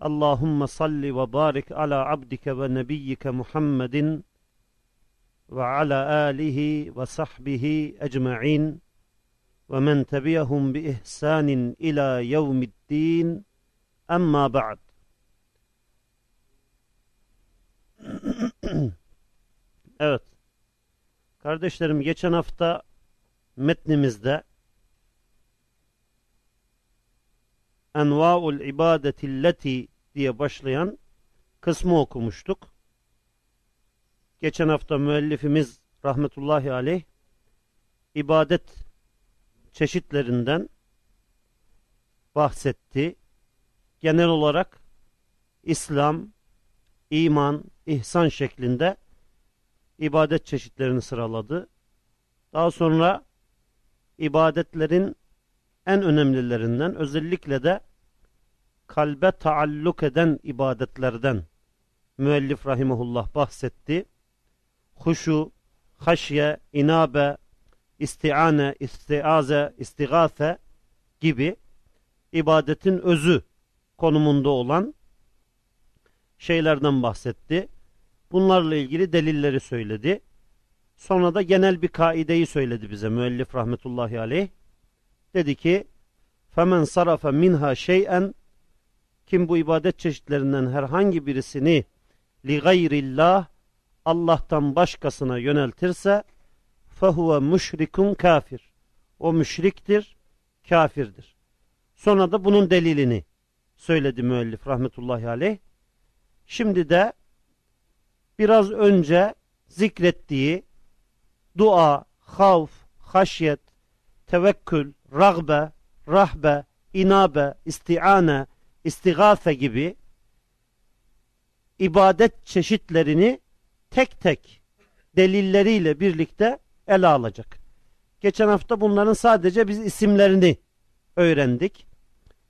Allahümme salli ve barik ala abdike ve nebiyyike Muhammedin ve ala alihi ve sahbihi ecma'in ve men tebiyahum bi ihsanin ila yevmiddin emma ba'd. evet. Kardeşlerim geçen hafta metnimizde Enva'ul ibadetilleti diye başlayan kısmı okumuştuk. Geçen hafta müellifimiz rahmetullahi aleyh ibadet çeşitlerinden bahsetti. Genel olarak İslam, iman, ihsan şeklinde ibadet çeşitlerini sıraladı. Daha sonra ibadetlerin en önemlilerinden özellikle de kalbe taalluk eden ibadetlerden müellif rahimehullah bahsetti. Huşu, haşye, inabe, istiane, istiaze, istigafe gibi ibadetin özü konumunda olan şeylerden bahsetti. Bunlarla ilgili delilleri söyledi. Sonra da genel bir kaideyi söyledi bize müellif rahmetullahi aleyh. Dedi ki: "Femen sarafa minha şey'en kim bu ibadet çeşitlerinden herhangi birisini li gayrillah Allah'tan başkasına yöneltirse fehuve müşrikun kafir. O müşriktir, kafirdir. Sonra da bunun delilini söyledi müellif rahmetullahi aleyh. Şimdi de biraz önce zikrettiği dua, havf, haşyet, tevekkül, rağbe, rahbe, inabe, istiane, istigase gibi ibadet çeşitlerini tek tek delilleriyle birlikte ele alacak. Geçen hafta bunların sadece biz isimlerini öğrendik.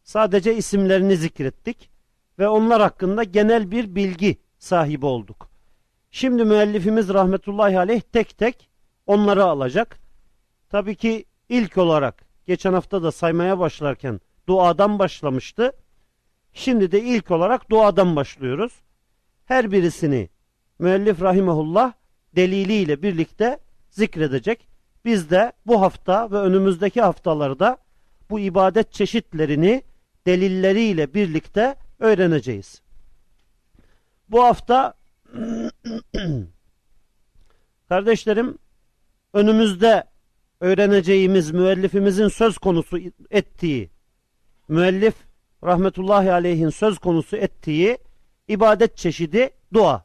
Sadece isimlerini zikrettik ve onlar hakkında genel bir bilgi sahibi olduk. Şimdi müellifimiz rahmetullahi aleyh tek tek onları alacak. Tabii ki ilk olarak geçen hafta da saymaya başlarken duadan başlamıştı. Şimdi de ilk olarak duadan başlıyoruz. Her birisini müellif rahimahullah deliliyle birlikte zikredecek. Biz de bu hafta ve önümüzdeki haftalarda bu ibadet çeşitlerini delilleriyle birlikte öğreneceğiz. Bu hafta kardeşlerim önümüzde öğreneceğimiz müellifimizin söz konusu ettiği müellif rahmetullahi aleyhin söz konusu ettiği ibadet çeşidi dua.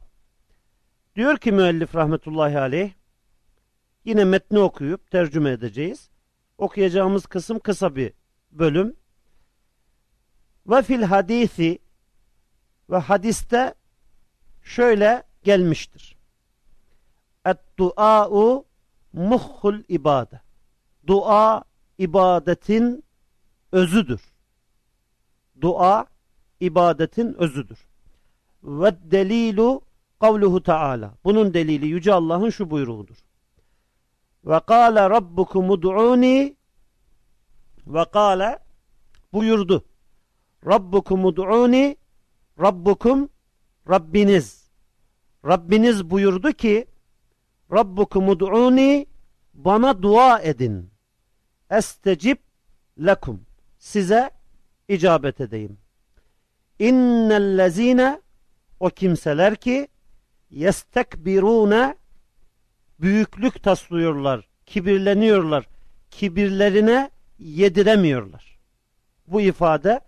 Diyor ki müellif rahmetullahi aleyh yine metni okuyup tercüme edeceğiz. Okuyacağımız kısım kısa bir bölüm. Ve fil hadisi ve hadiste şöyle gelmiştir. Et-dua'u muhhul ibade. Dua ibadetin özüdür. Dua ibadetin özüdür. Ve delilu kavluhu taala. Bunun delili yüce Allah'ın şu buyruğudur. Ve kâle rabbukum ud'uni ve kâle buyurdu. Rabbukum ud'uni Rabbukum Rabbiniz. Rabbiniz buyurdu ki Rabbukum ud'uni bana dua edin. Estecib lekum. Size icabet edeyim. İnnellezine o kimseler ki yestekbirune büyüklük taslıyorlar, kibirleniyorlar, kibirlerine yediremiyorlar. Bu ifade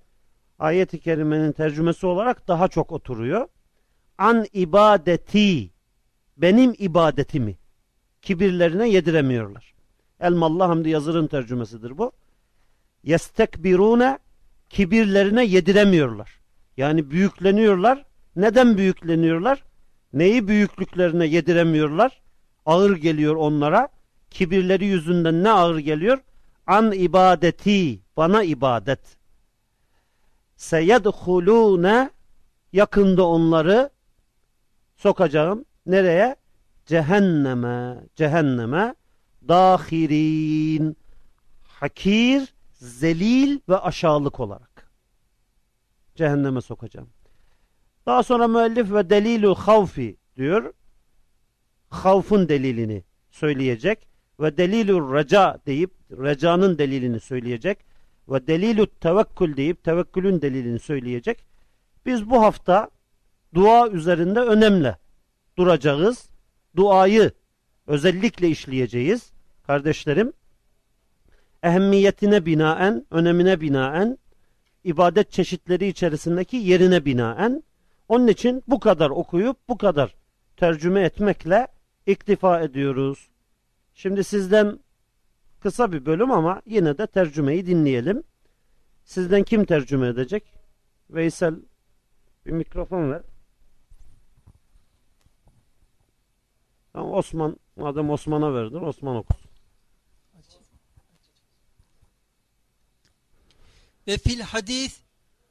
ayet-i kerimenin tercümesi olarak daha çok oturuyor. An ibadeti benim ibadetimi kibirlerine yediremiyorlar. Elmalı Hamdi Yazır'ın tercümesidir bu. Yestekbirune kibirlerine yediremiyorlar. Yani büyükleniyorlar. Neden büyükleniyorlar? Neyi büyüklüklerine yediremiyorlar? Ağır geliyor onlara. Kibirleri yüzünden ne ağır geliyor? An ibadeti, bana ibadet. Seyedhulûne yakında onları sokacağım. Nereye? Cehenneme, cehenneme dahirin hakir, zelil ve aşağılık olarak cehenneme sokacağım. Daha sonra müellif ve delilü havfi diyor. Havfun delilini söyleyecek ve delilü reca deyip recanın delilini söyleyecek ve delilü tevekkül deyip tevekkülün delilini söyleyecek. Biz bu hafta dua üzerinde önemli duracağız. Duayı özellikle işleyeceğiz. Kardeşlerim, ehemmiyetine binaen, önemine binaen, ibadet çeşitleri içerisindeki yerine binaen, onun için bu kadar okuyup bu kadar tercüme etmekle iktifa ediyoruz. Şimdi sizden kısa bir bölüm ama yine de tercümeyi dinleyelim. Sizden kim tercüme edecek? Veysel bir mikrofon ver. Tamam Osman, madem Osman'a verdin, Osman okusun. Ve fil hadis,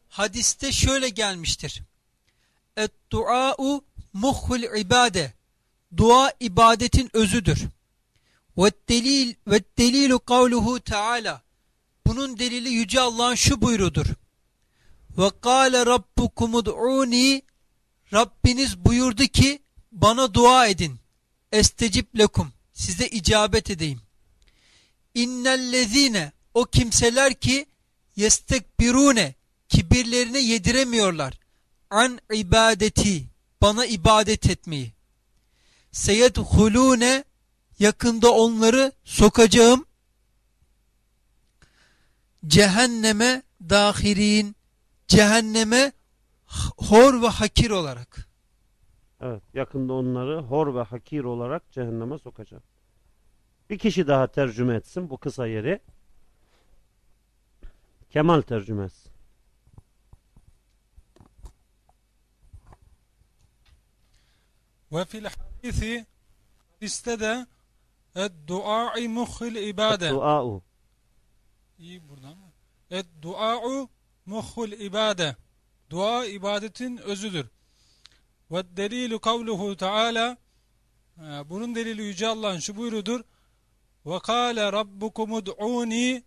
hadiste şöyle gelmiştir. Et dua'u muhul ibade. Dua ibadetin özüdür. Ve delil ve delilu kavluhu Teala. Bunun delili yüce Allah'ın şu buyruğudur. Ve kâle rabbukum ud'uni Rabbiniz buyurdu ki bana dua edin. Estecib lekum. Size icabet edeyim. İnnellezine o kimseler ki yestekbirune kibirlerine yediremiyorlar. An ibadeti bana ibadet etmeyi. Seyedhulune yakında onları sokacağım. Cehenneme dahirin cehenneme hor ve hakir olarak. Evet, yakında onları hor ve hakir olarak cehenneme sokacak. Bir kişi daha tercüme etsin bu kısa yeri. Kemal tercüme etsin. Ve fil hadisi hadiste de duai muhil ibade. Dua'u. İyi buradan. Et dua'u muhul ibade. Dua ibadetin özüdür. Ve delilu kavluhu taala bunun delili Yüce Allah'ın şu buyrudur. Ve kâle rabbukum ud'uni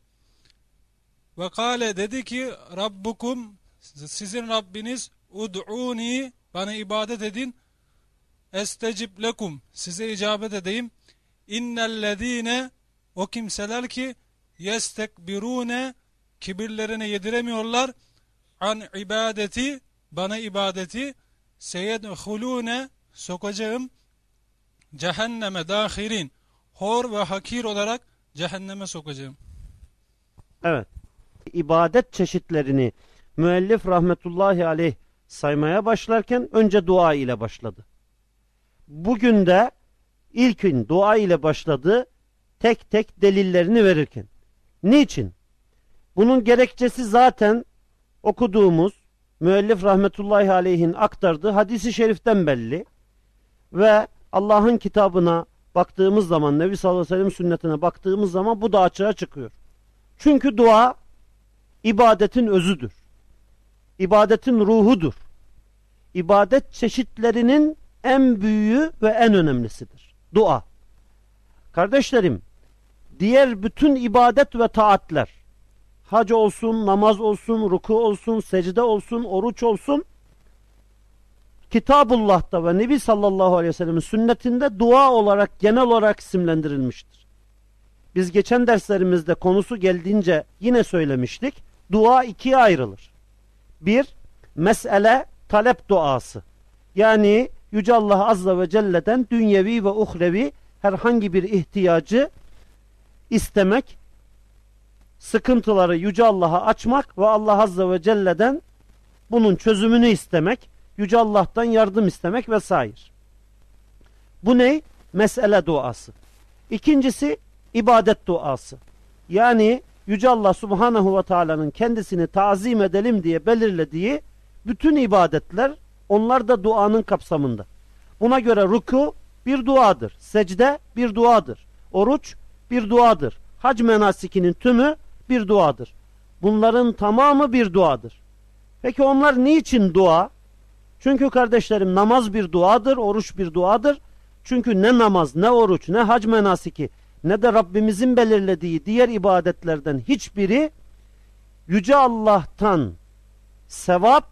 ve kâle dedi ki Rabbukum sizin Rabbiniz ud'uni bana ibadet edin. Estecib lekum size icabet edeyim. İnnellezine o kimseler ki yestekbirune kibirlerine yediremiyorlar. An ibadeti bana ibadeti. Seyedhulune sokacağım. Cehenneme dahirin hor ve hakir olarak cehenneme sokacağım. Evet. İbadet çeşitlerini müellif rahmetullahi aleyh saymaya başlarken önce dua ile başladı. Bugün de ilkin dua ile başladı tek tek delillerini verirken. Niçin? Bunun gerekçesi zaten okuduğumuz müellif rahmetullahi aleyhin aktardığı hadisi şeriften belli. Ve Allah'ın kitabına baktığımız zaman, Nebi sallallahu aleyhi ve sellem sünnetine baktığımız zaman bu da açığa çıkıyor. Çünkü dua ibadetin özüdür. İbadetin ruhudur. İbadet çeşitlerinin en büyüğü ve en önemlisidir. Dua. Kardeşlerim, diğer bütün ibadet ve taatler, hac olsun, namaz olsun, ruku olsun, secde olsun, oruç olsun, Kitabullah'ta ve Nebi sallallahu aleyhi ve sellem'in sünnetinde dua olarak genel olarak isimlendirilmiştir. Biz geçen derslerimizde konusu geldiğince yine söylemiştik. Dua ikiye ayrılır. Bir, mesele talep duası. Yani Yüce Allah Azze ve Celle'den dünyevi ve uhrevi herhangi bir ihtiyacı istemek, sıkıntıları Yüce Allah'a açmak ve Allah Azze ve Celle'den bunun çözümünü istemek, Yüce Allah'tan yardım istemek vesaire. Bu ne? Mesele duası. İkincisi ibadet duası. Yani Yüce Allah Subhanahu ve Taala'nın kendisini tazim edelim diye belirlediği bütün ibadetler onlar da duanın kapsamında. Buna göre ruku bir duadır. Secde bir duadır. Oruç bir duadır. Hac menasikinin tümü bir duadır. Bunların tamamı bir duadır. Peki onlar niçin dua? Çünkü kardeşlerim namaz bir duadır, oruç bir duadır. Çünkü ne namaz, ne oruç, ne hac menasiki, ne de Rabbimizin belirlediği diğer ibadetlerden hiçbiri Yüce Allah'tan sevap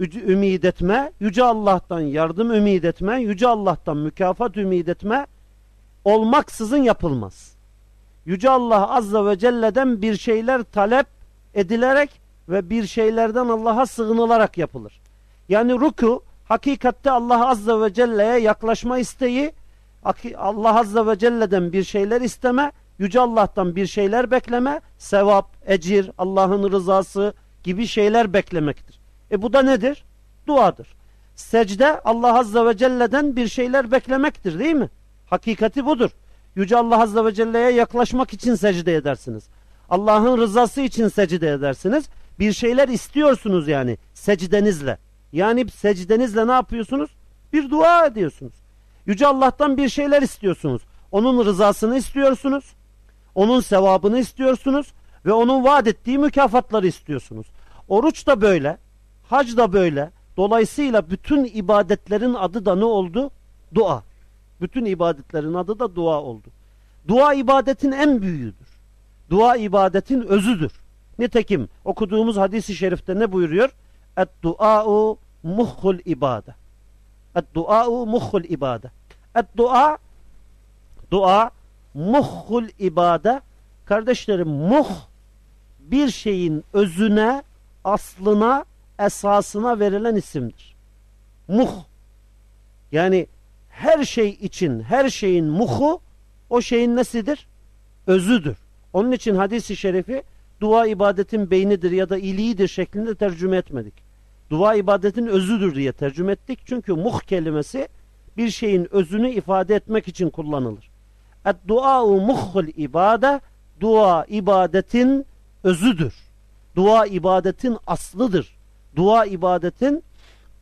ümid etme, Yüce Allah'tan yardım ümid etme, Yüce Allah'tan mükafat ümid etme olmaksızın yapılmaz. Yüce Allah Azza ve Celle'den bir şeyler talep edilerek ve bir şeylerden Allah'a sığınılarak yapılır. Yani ruku hakikatte Allah Azza ve Celle'ye yaklaşma isteği, Allah Azza ve Celle'den bir şeyler isteme, Yüce Allah'tan bir şeyler bekleme, sevap, ecir, Allah'ın rızası gibi şeyler beklemektir. E bu da nedir? Duadır. Secde Allah Azza ve Celle'den bir şeyler beklemektir değil mi? Hakikati budur. Yüce Allah Azze ve Celle'ye yaklaşmak için secde edersiniz. Allah'ın rızası için secde edersiniz. Bir şeyler istiyorsunuz yani secdenizle. Yani secdenizle ne yapıyorsunuz? Bir dua ediyorsunuz. Yüce Allah'tan bir şeyler istiyorsunuz. Onun rızasını istiyorsunuz. Onun sevabını istiyorsunuz. Ve onun vaat ettiği mükafatları istiyorsunuz. Oruç da böyle. Hac da böyle. Dolayısıyla bütün ibadetlerin adı da ne oldu? Dua. Bütün ibadetlerin adı da dua oldu. Dua ibadetin en büyüğüdür. Dua ibadetin özüdür. Nitekim okuduğumuz hadisi şerifte ne buyuruyor? Et-dua'u muhul ibade. Et-dua'u muhul ibade. Et-dua dua muhul ibade. Kardeşlerim muh bir şeyin özüne, aslına, esasına verilen isimdir. Muh. Yani her şey için, her şeyin muhu o şeyin nesidir? Özüdür. Onun için hadisi şerifi dua ibadetin beynidir ya da iliğidir şeklinde tercüme etmedik. Dua ibadetin özüdür diye tercüme ettik. Çünkü muh kelimesi bir şeyin özünü ifade etmek için kullanılır. Et-dua'u muhul ibade dua ibadetin özüdür. Dua ibadetin aslıdır. Dua ibadetin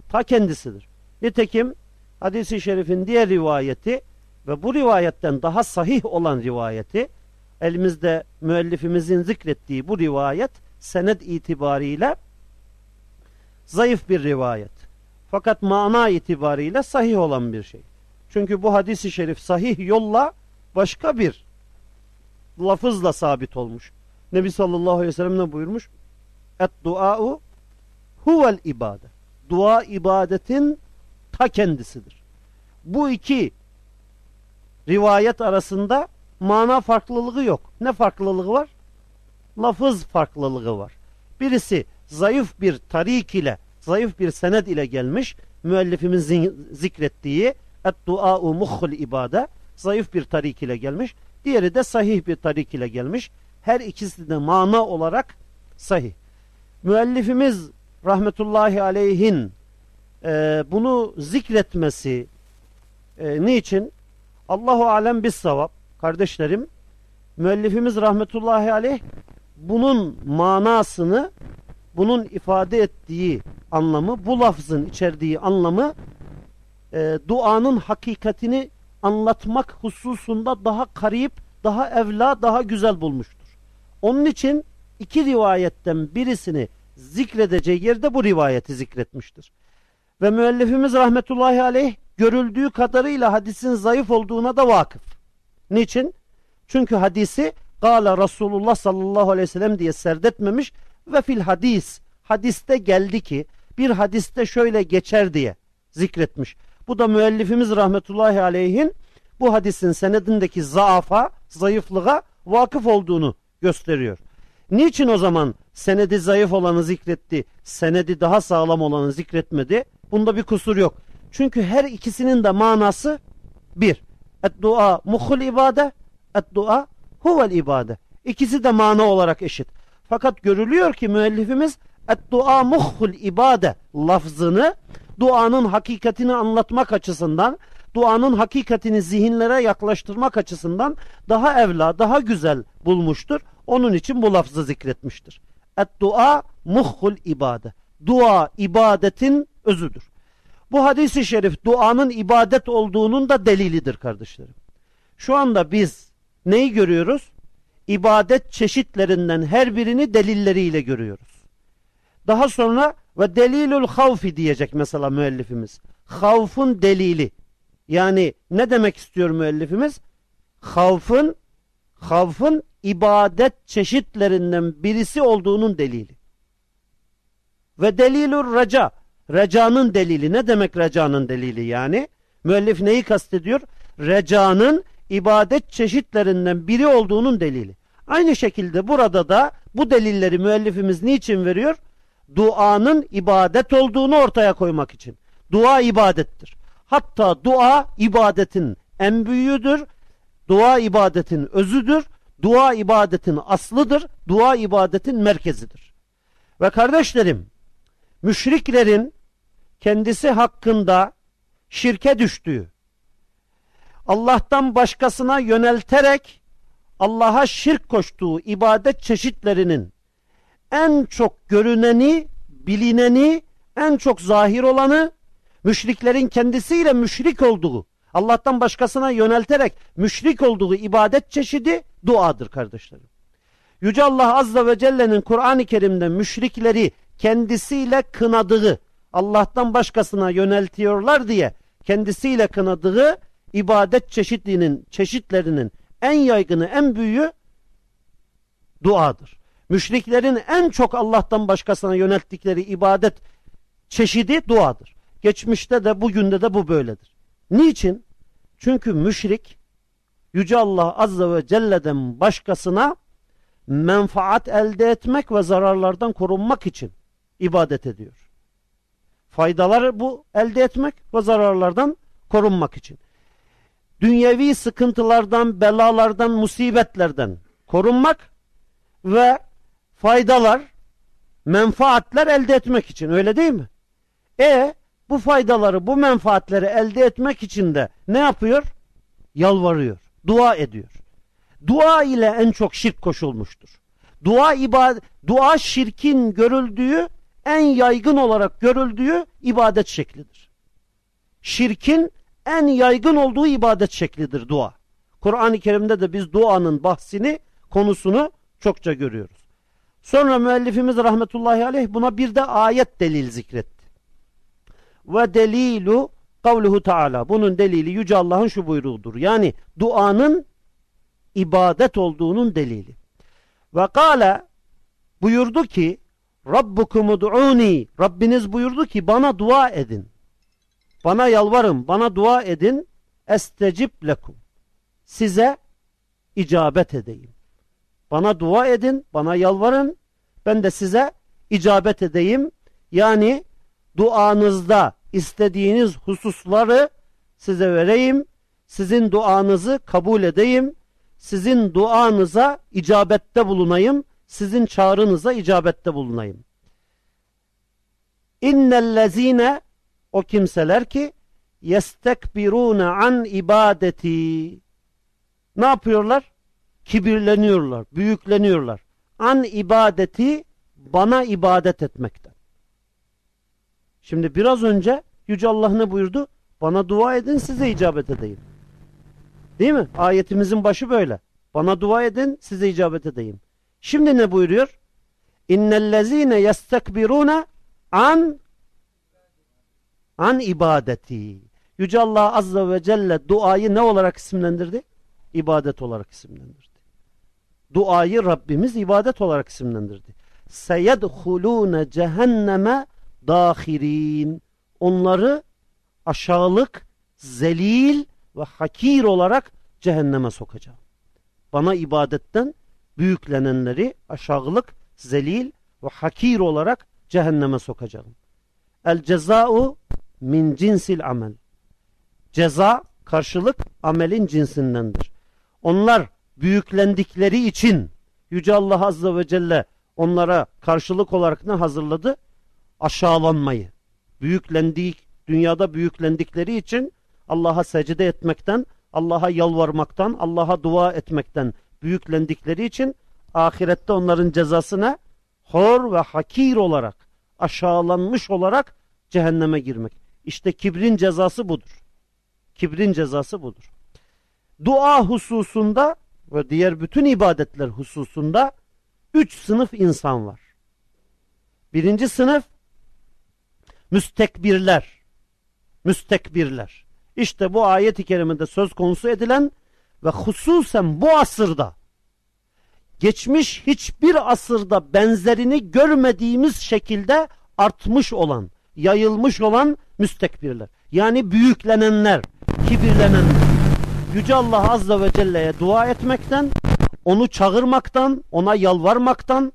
ta kendisidir. Nitekim hadisi şerifin diğer rivayeti ve bu rivayetten daha sahih olan rivayeti elimizde müellifimizin zikrettiği bu rivayet senet itibariyle zayıf bir rivayet. Fakat mana itibariyle sahih olan bir şey. Çünkü bu hadisi şerif sahih yolla başka bir lafızla sabit olmuş. Nebi sallallahu aleyhi ve sellem ne buyurmuş? Et dua'u huvel ibade. Dua ibadetin ta kendisidir. Bu iki rivayet arasında mana farklılığı yok. Ne farklılığı var? Lafız farklılığı var. Birisi zayıf bir tarik ile, zayıf bir sened ile gelmiş. Müellifimizin zikrettiği et-dua'u muhul ibade zayıf bir tarik ile gelmiş. Diğeri de sahih bir tarik ile gelmiş. Her ikisi de mana olarak sahih. Müellifimiz rahmetullahi aleyhin e, bunu zikretmesi e, niçin? Allahu alem bis savab kardeşlerim müellifimiz rahmetullahi aleyh bunun manasını bunun ifade ettiği anlamı bu lafzın içerdiği anlamı e, duanın hakikatini anlatmak hususunda daha karip daha evla daha güzel bulmuştur. Onun için iki rivayetten birisini zikredeceği yerde bu rivayeti zikretmiştir. Ve müellifimiz rahmetullahi aleyh görüldüğü kadarıyla hadisin zayıf olduğuna da vakıf. Niçin? Çünkü hadisi Gala Resulullah sallallahu aleyhi ve sellem diye serdetmemiş ve fil hadis hadiste geldi ki bir hadiste şöyle geçer diye zikretmiş. Bu da müellifimiz rahmetullahi aleyhin bu hadisin senedindeki zaafa, zayıflığa vakıf olduğunu gösteriyor. Niçin o zaman senedi zayıf olanı zikretti, senedi daha sağlam olanı zikretmedi? Bunda bir kusur yok. Çünkü her ikisinin de manası bir. Et-dua muhul ibade, et-dua huvel ibade. İkisi de mana olarak eşit. Fakat görülüyor ki müellifimiz et-dua muhul ibade lafzını duanın hakikatini anlatmak açısından, duanın hakikatini zihinlere yaklaştırmak açısından daha evla, daha güzel bulmuştur. Onun için bu lafzı zikretmiştir. Et-dua muhul ibade. Dua ibadetin özüdür. Bu hadisi şerif duanın ibadet olduğunun da delilidir kardeşlerim. Şu anda biz neyi görüyoruz? İbadet çeşitlerinden her birini delilleriyle görüyoruz. Daha sonra ve delilül havfi diyecek mesela müellifimiz. Havfun delili. Yani ne demek istiyor müellifimiz? Havfın havfın ibadet çeşitlerinden birisi olduğunun delili. Ve delilur raca. Recanın delili. Ne demek recanın delili yani? Müellif neyi kastediyor? Recanın ibadet çeşitlerinden biri olduğunun delili. Aynı şekilde burada da bu delilleri müellifimiz niçin veriyor? Duanın ibadet olduğunu ortaya koymak için. Dua ibadettir. Hatta dua ibadetin en büyüğüdür. Dua ibadetin özüdür. Dua ibadetin aslıdır. Dua ibadetin merkezidir. Ve kardeşlerim, müşriklerin kendisi hakkında şirke düştüğü, Allah'tan başkasına yönelterek Allah'a şirk koştuğu ibadet çeşitlerinin en çok görüneni, bilineni, en çok zahir olanı, müşriklerin kendisiyle müşrik olduğu, Allah'tan başkasına yönelterek müşrik olduğu ibadet çeşidi duadır kardeşlerim. Yüce Allah Azze ve Celle'nin Kur'an-ı Kerim'de müşrikleri kendisiyle kınadığı, Allah'tan başkasına yöneltiyorlar diye kendisiyle kınadığı ibadet çeşitliliğinin çeşitlerinin en yaygını, en büyüğü duadır. Müşriklerin en çok Allah'tan başkasına yönelttikleri ibadet çeşidi duadır. Geçmişte de bugün de bu böyledir. Niçin? Çünkü müşrik Yüce Allah Azze ve Celle'den başkasına menfaat elde etmek ve zararlardan korunmak için ibadet ediyor. Faydaları bu elde etmek ve zararlardan korunmak için. Dünyevi sıkıntılardan, belalardan, musibetlerden korunmak ve faydalar, menfaatler elde etmek için öyle değil mi? E bu faydaları, bu menfaatleri elde etmek için de ne yapıyor? Yalvarıyor, dua ediyor. Dua ile en çok şirk koşulmuştur. Dua ibadet, dua şirkin görüldüğü, en yaygın olarak görüldüğü ibadet şeklidir. Şirkin en yaygın olduğu ibadet şeklidir dua. Kur'an-ı Kerim'de de biz duanın bahsini, konusunu çokça görüyoruz. Sonra müellifimiz rahmetullahi aleyh buna bir de ayet delil zikretti. Ve delilu kavluhu taala. Bunun delili Yüce Allah'ın şu buyruğudur. Yani duanın ibadet olduğunun delili. Ve kâle buyurdu ki Rabbukum ud'uni Rabbiniz buyurdu ki bana dua edin. Bana yalvarın, bana dua edin. Estecib lekum. Size icabet edeyim. Bana dua edin, bana yalvarın. Ben de size icabet edeyim. Yani duanızda istediğiniz hususları size vereyim. Sizin duanızı kabul edeyim. Sizin duanıza icabette bulunayım. Sizin çağrınıza icabette bulunayım. İnnellezine o kimseler ki yestekbirune an ibadeti ne yapıyorlar? Kibirleniyorlar, büyükleniyorlar. An ibadeti bana ibadet etmekten. Şimdi biraz önce Yüce Allah ne buyurdu? Bana dua edin size icabet edeyim. Değil mi? Ayetimizin başı böyle. Bana dua edin size icabet edeyim. Şimdi ne buyuruyor? İnnellezine yestekbirune an an ibadeti. Yüce Allah Azze ve Celle duayı ne olarak isimlendirdi? İbadet olarak isimlendirdi. Duayı Rabbimiz ibadet olarak isimlendirdi. Seyedhulûne cehenneme dahirin. Onları aşağılık, zelil ve hakir olarak cehenneme sokacağım. Bana ibadetten büyüklenenleri aşağılık, zelil ve hakir olarak cehenneme sokacağım. El ceza'u min cinsil amel. Ceza, karşılık amelin cinsindendir. Onlar büyüklendikleri için Yüce Allah Azze ve Celle onlara karşılık olarak ne hazırladı? Aşağılanmayı. Büyüklendik, dünyada büyüklendikleri için Allah'a secde etmekten, Allah'a yalvarmaktan, Allah'a dua etmekten büyüklendikleri için ahirette onların cezasına hor ve hakir olarak aşağılanmış olarak cehenneme girmek. İşte kibrin cezası budur. Kibrin cezası budur. Dua hususunda ve diğer bütün ibadetler hususunda üç sınıf insan var. Birinci sınıf müstekbirler. Müstekbirler. İşte bu ayet-i kerimede söz konusu edilen ve hususen bu asırda geçmiş hiçbir asırda benzerini görmediğimiz şekilde artmış olan, yayılmış olan müstekbirler. Yani büyüklenenler, kibirlenenler. Yüce Allah Azze ve Celle'ye dua etmekten, onu çağırmaktan, ona yalvarmaktan,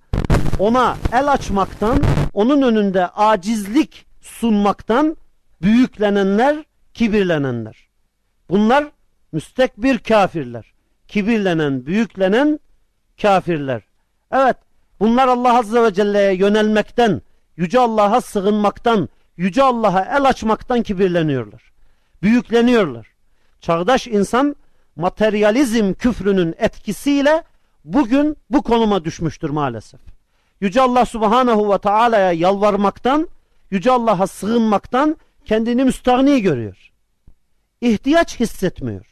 ona el açmaktan, onun önünde acizlik sunmaktan büyüklenenler, kibirlenenler. Bunlar müstekbir kafirler. Kibirlenen, büyüklenen kafirler. Evet, bunlar Allah Azze ve Celle'ye yönelmekten, Yüce Allah'a sığınmaktan, Yüce Allah'a el açmaktan kibirleniyorlar. Büyükleniyorlar. Çağdaş insan materyalizm küfrünün etkisiyle bugün bu konuma düşmüştür maalesef. Yüce Allah Subhanahu ve Taala'ya yalvarmaktan, Yüce Allah'a sığınmaktan kendini müstahni görüyor. İhtiyaç hissetmiyor.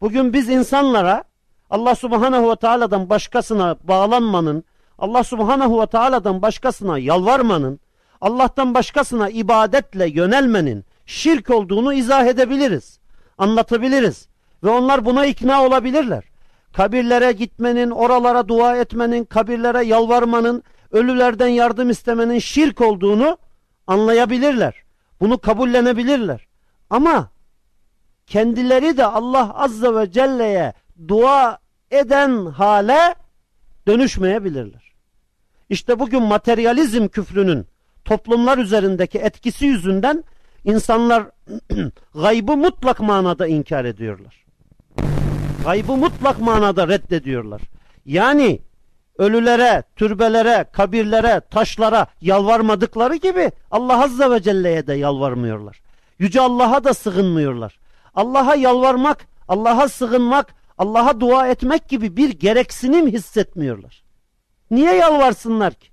Bugün biz insanlara Allah Subhanahu ve Taala'dan başkasına bağlanmanın, Allah Subhanahu ve Taala'dan başkasına yalvarmanın, Allah'tan başkasına ibadetle yönelmenin şirk olduğunu izah edebiliriz. Anlatabiliriz. Ve onlar buna ikna olabilirler. Kabirlere gitmenin, oralara dua etmenin, kabirlere yalvarmanın, ölülerden yardım istemenin şirk olduğunu anlayabilirler. Bunu kabullenebilirler. Ama kendileri de Allah Azze ve Celle'ye dua eden hale dönüşmeyebilirler. İşte bugün materyalizm küfrünün toplumlar üzerindeki etkisi yüzünden insanlar gaybı mutlak manada inkar ediyorlar. Gaybı mutlak manada reddediyorlar. Yani ölülere, türbelere, kabirlere, taşlara yalvarmadıkları gibi Allah Azze ve Celle'ye de yalvarmıyorlar. Yüce Allah'a da sığınmıyorlar. Allah'a yalvarmak, Allah'a sığınmak, Allah'a dua etmek gibi bir gereksinim hissetmiyorlar. Niye yalvarsınlar ki?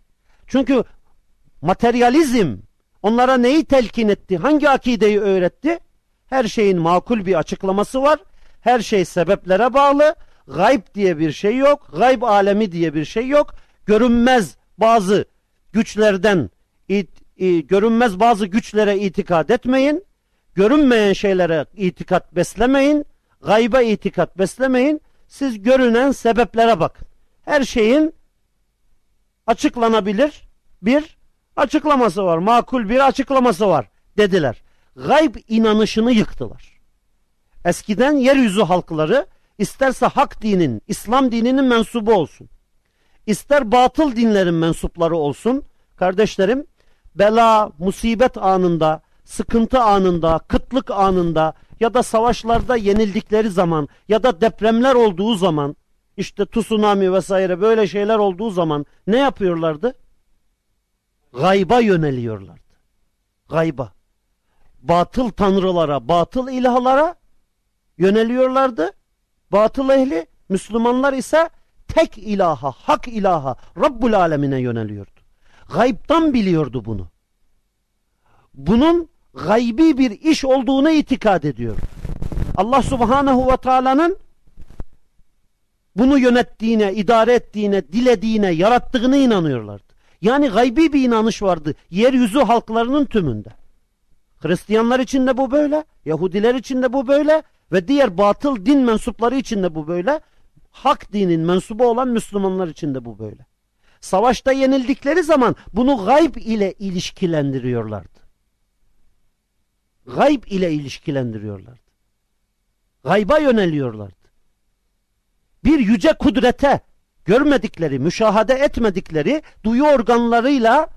Çünkü materyalizm onlara neyi telkin etti? Hangi akideyi öğretti? Her şeyin makul bir açıklaması var. Her şey sebeplere bağlı. Gayb diye bir şey yok. Gayb alemi diye bir şey yok. Görünmez bazı güçlerden it, e, görünmez bazı güçlere itikad etmeyin. Görünmeyen şeylere itikat beslemeyin. Gayba itikat beslemeyin. Siz görünen sebeplere bakın. Her şeyin açıklanabilir bir açıklaması var. Makul bir açıklaması var dediler. Gayb inanışını yıktılar. Eskiden yeryüzü halkları isterse hak dinin, İslam dininin mensubu olsun. ister batıl dinlerin mensupları olsun. Kardeşlerim, bela, musibet anında, sıkıntı anında, kıtlık anında ya da savaşlarda yenildikleri zaman ya da depremler olduğu zaman işte tsunami vesaire böyle şeyler olduğu zaman ne yapıyorlardı? Gayba yöneliyorlardı. Gayba. Batıl tanrılara, batıl ilahlara yöneliyorlardı. Batıl ehli, Müslümanlar ise tek ilaha, hak ilaha, Rabbul alemine yöneliyordu. Gaybtan biliyordu bunu. Bunun gaybi bir iş olduğuna itikad ediyor. Allah subhanahu ve teala'nın bunu yönettiğine, idare ettiğine, dilediğine, yarattığına inanıyorlardı. Yani gaybi bir inanış vardı yeryüzü halklarının tümünde. Hristiyanlar için de bu böyle, Yahudiler için de bu böyle ve diğer batıl din mensupları için de bu böyle. Hak dinin mensubu olan Müslümanlar için de bu böyle. Savaşta yenildikleri zaman bunu gayb ile ilişkilendiriyorlardı. Gayb ile ilişkilendiriyorlardı. Gayba yöneliyorlardı. Bir yüce kudrete görmedikleri, müşahede etmedikleri, duyu organlarıyla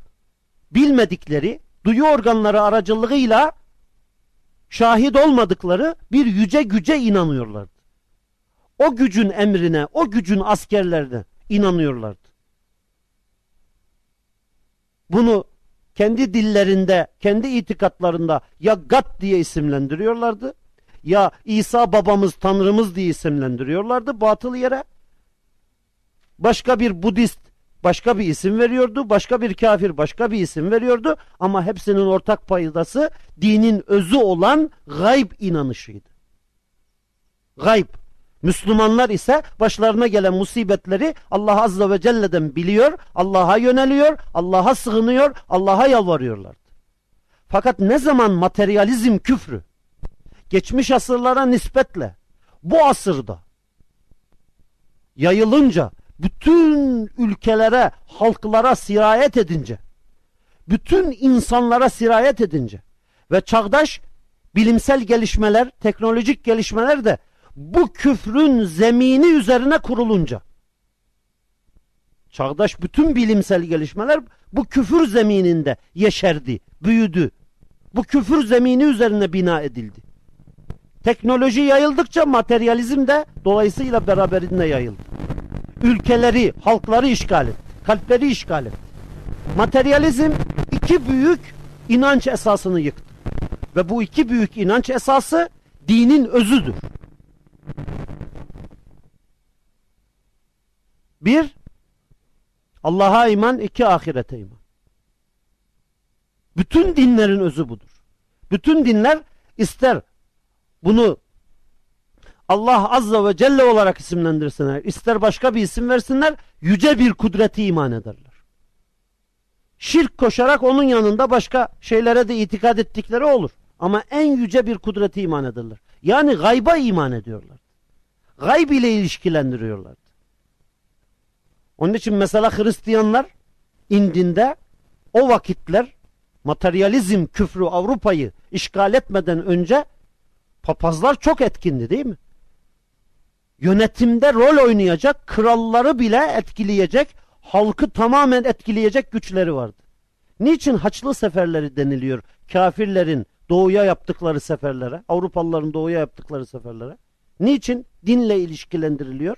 bilmedikleri, duyu organları aracılığıyla şahit olmadıkları bir yüce güce inanıyorlardı. O gücün emrine, o gücün askerlerine inanıyorlardı. Bunu kendi dillerinde, kendi itikatlarında ya Gat diye isimlendiriyorlardı ya İsa babamız, Tanrımız diye isimlendiriyorlardı batıl yere. Başka bir Budist başka bir isim veriyordu. Başka bir kafir başka bir isim veriyordu. Ama hepsinin ortak paydası dinin özü olan gayb inanışıydı. Gayb. Müslümanlar ise başlarına gelen musibetleri Allah Azze ve Celle'den biliyor, Allah'a yöneliyor, Allah'a sığınıyor, Allah'a yalvarıyorlardı. Fakat ne zaman materyalizm küfrü geçmiş asırlara nispetle bu asırda yayılınca bütün ülkelere, halklara sirayet edince, bütün insanlara sirayet edince ve çağdaş bilimsel gelişmeler, teknolojik gelişmeler de bu küfrün zemini üzerine kurulunca çağdaş bütün bilimsel gelişmeler bu küfür zemininde yeşerdi, büyüdü. Bu küfür zemini üzerine bina edildi. Teknoloji yayıldıkça materyalizm de dolayısıyla beraberinde yayıldı. Ülkeleri, halkları işgal etti. Kalpleri işgal etti. Materyalizm iki büyük inanç esasını yıktı. Ve bu iki büyük inanç esası dinin özüdür. Bir, Allah'a iman, iki ahirete iman. Bütün dinlerin özü budur. Bütün dinler ister bunu Allah Azza ve Celle olarak isimlendirsinler, ister başka bir isim versinler, yüce bir kudreti iman ederler. Şirk koşarak onun yanında başka şeylere de itikad ettikleri olur. Ama en yüce bir kudreti iman ederler. Yani gayba iman ediyorlar. Gayb ile ilişkilendiriyorlar. Onun için mesela Hristiyanlar indinde o vakitler materyalizm küfrü Avrupa'yı işgal etmeden önce papazlar çok etkindi değil mi? Yönetimde rol oynayacak, kralları bile etkileyecek, halkı tamamen etkileyecek güçleri vardı. Niçin haçlı seferleri deniliyor kafirlerin doğuya yaptıkları seferlere, Avrupalıların doğuya yaptıkları seferlere? Niçin? Dinle ilişkilendiriliyor.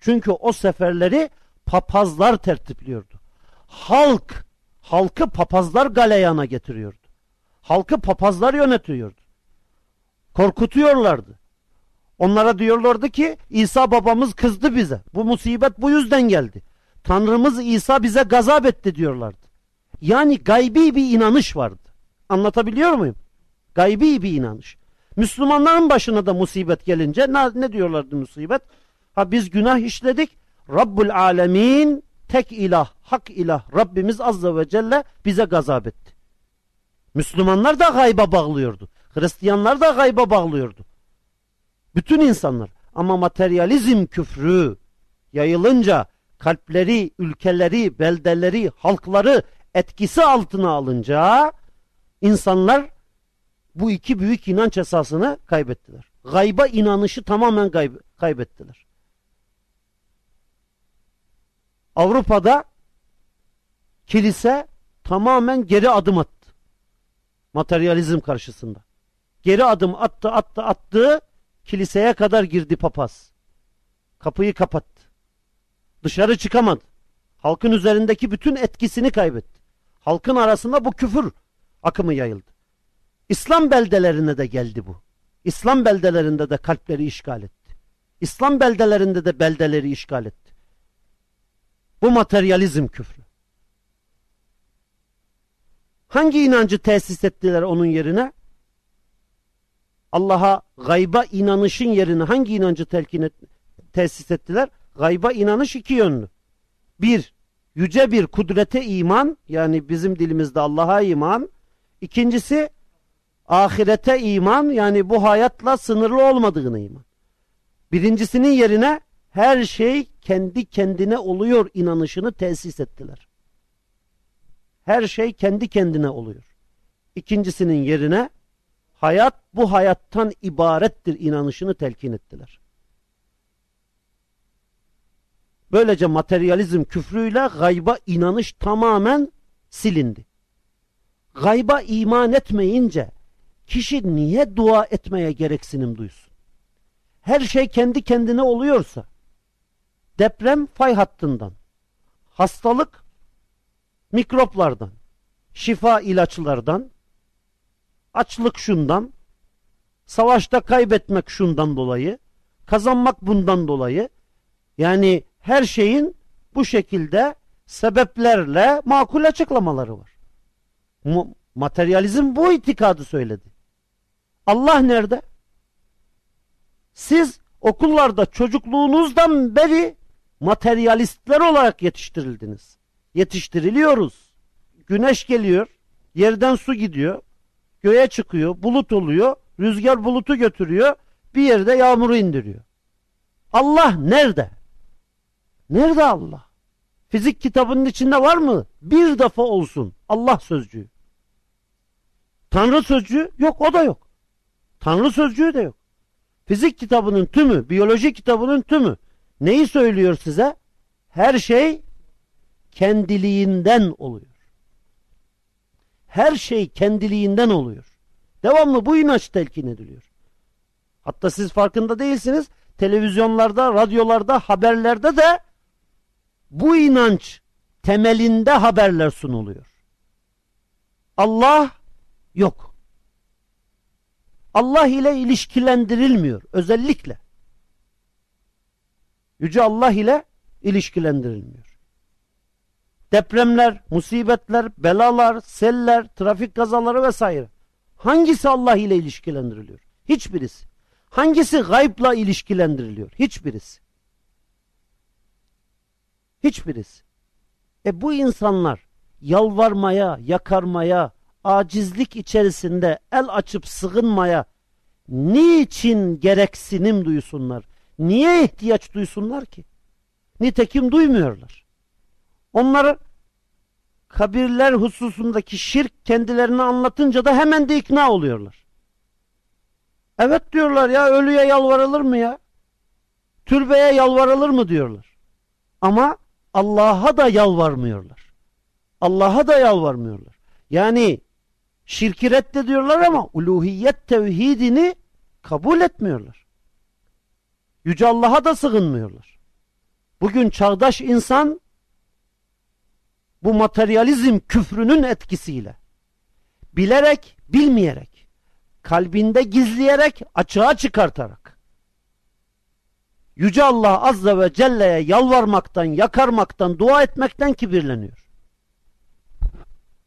Çünkü o seferleri papazlar tertipliyordu. Halk, halkı papazlar galeyana getiriyordu. Halkı papazlar yönetiyordu. Korkutuyorlardı. Onlara diyorlardı ki İsa babamız kızdı bize. Bu musibet bu yüzden geldi. Tanrımız İsa bize gazap etti diyorlardı. Yani gaybi bir inanış vardı. Anlatabiliyor muyum? Gaybi bir inanış. Müslümanların başına da musibet gelince ne, diyorlardı musibet? Ha biz günah işledik. Rabbul alemin tek ilah, hak ilah Rabbimiz Azze ve Celle bize gazap etti. Müslümanlar da gayba bağlıyordu. Hristiyanlar da gayba bağlıyordu. Bütün insanlar. Ama materyalizm küfrü yayılınca kalpleri, ülkeleri, beldeleri, halkları etkisi altına alınca insanlar bu iki büyük inanç esasını kaybettiler. Gayba inanışı tamamen kaybettiler. Avrupa'da kilise tamamen geri adım attı. Materyalizm karşısında. Geri adım attı attı attı kiliseye kadar girdi papaz. Kapıyı kapattı. Dışarı çıkamadı. Halkın üzerindeki bütün etkisini kaybetti. Halkın arasında bu küfür akımı yayıldı. İslam beldelerine de geldi bu. İslam beldelerinde de kalpleri işgal etti. İslam beldelerinde de beldeleri işgal etti. Bu materyalizm küfrü. Hangi inancı tesis ettiler onun yerine? Allah'a gayba inanışın yerine hangi inancı telkin et, tesis ettiler? Gayba inanış iki yönlü. Bir, yüce bir kudrete iman yani bizim dilimizde Allah'a iman. İkincisi ahirete iman yani bu hayatla sınırlı olmadığına iman. Birincisinin yerine her şey kendi kendine oluyor inanışını tesis ettiler. Her şey kendi kendine oluyor. İkincisinin yerine hayat bu hayattan ibarettir inanışını telkin ettiler. Böylece materyalizm küfrüyle gayba inanış tamamen silindi. Gayba iman etmeyince kişi niye dua etmeye gereksinim duysun? Her şey kendi kendine oluyorsa deprem fay hattından, hastalık mikroplardan, şifa ilaçlardan, açlık şundan, savaşta kaybetmek şundan dolayı, kazanmak bundan dolayı. Yani her şeyin bu şekilde sebeplerle makul açıklamaları var. Mu- materyalizm bu itikadı söyledi. Allah nerede? Siz okullarda çocukluğunuzdan beri materyalistler olarak yetiştirildiniz. Yetiştiriliyoruz. Güneş geliyor, yerden su gidiyor, göğe çıkıyor, bulut oluyor, rüzgar bulutu götürüyor, bir yerde yağmuru indiriyor. Allah nerede? Nerede Allah? Fizik kitabının içinde var mı? Bir defa olsun Allah sözcüğü. Tanrı sözcüğü yok o da yok. Tanrı sözcüğü de yok. Fizik kitabının tümü, biyoloji kitabının tümü neyi söylüyor size? Her şey kendiliğinden oluyor. Her şey kendiliğinden oluyor. Devamlı bu inanç telkin ediliyor. Hatta siz farkında değilsiniz. Televizyonlarda, radyolarda, haberlerde de bu inanç temelinde haberler sunuluyor. Allah yok. Allah ile ilişkilendirilmiyor özellikle. Yüce Allah ile ilişkilendirilmiyor. Depremler, musibetler, belalar, seller, trafik kazaları vesaire. Hangisi Allah ile ilişkilendiriliyor? Hiçbirisi. Hangisi gaybla ilişkilendiriliyor? Hiçbirisi. Hiçbirisi. E bu insanlar yalvarmaya, yakarmaya, acizlik içerisinde el açıp sığınmaya niçin gereksinim duysunlar? Niye ihtiyaç duysunlar ki? Nitekim duymuyorlar. Onları kabirler hususundaki şirk kendilerine anlatınca da hemen de ikna oluyorlar. Evet diyorlar ya ölüye yalvarılır mı ya? Türbeye yalvarılır mı diyorlar. Ama Allah'a da yalvarmıyorlar. Allah'a da yalvarmıyorlar. Yani şirki reddediyorlar ama uluhiyet tevhidini kabul etmiyorlar. Yüce Allah'a da sığınmıyorlar. Bugün çağdaş insan bu materyalizm küfrünün etkisiyle bilerek, bilmeyerek, kalbinde gizleyerek, açığa çıkartarak Yüce Allah Azze ve Celle'ye yalvarmaktan, yakarmaktan, dua etmekten kibirleniyor.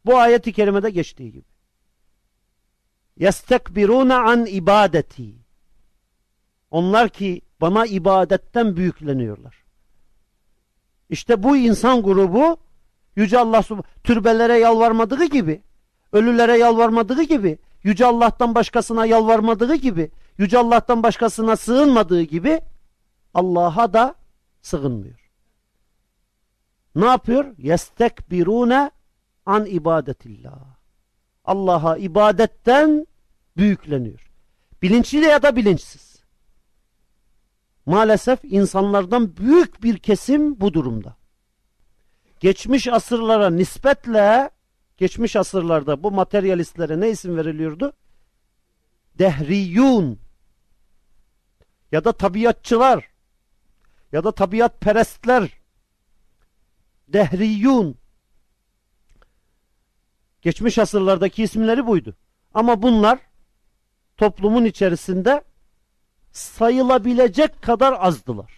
Bu ayeti kerimede geçtiği gibi. يَسْتَكْبِرُونَ an ibadeti. Onlar ki bana ibadetten büyükleniyorlar. İşte bu insan grubu Yüce Allah türbelere yalvarmadığı gibi, ölülere yalvarmadığı gibi, Yüce Allah'tan başkasına yalvarmadığı gibi, Yüce Allah'tan başkasına sığınmadığı gibi Allah'a da sığınmıyor. Ne yapıyor? Yestekbirune an ibadetillah. Allah'a ibadetten büyükleniyor. Bilinçli ya da bilinçsiz. Maalesef insanlardan büyük bir kesim bu durumda. Geçmiş asırlara nispetle geçmiş asırlarda bu materyalistlere ne isim veriliyordu? Dehriyun ya da tabiatçılar ya da tabiat perestler dehriyun geçmiş asırlardaki isimleri buydu. Ama bunlar toplumun içerisinde sayılabilecek kadar azdılar.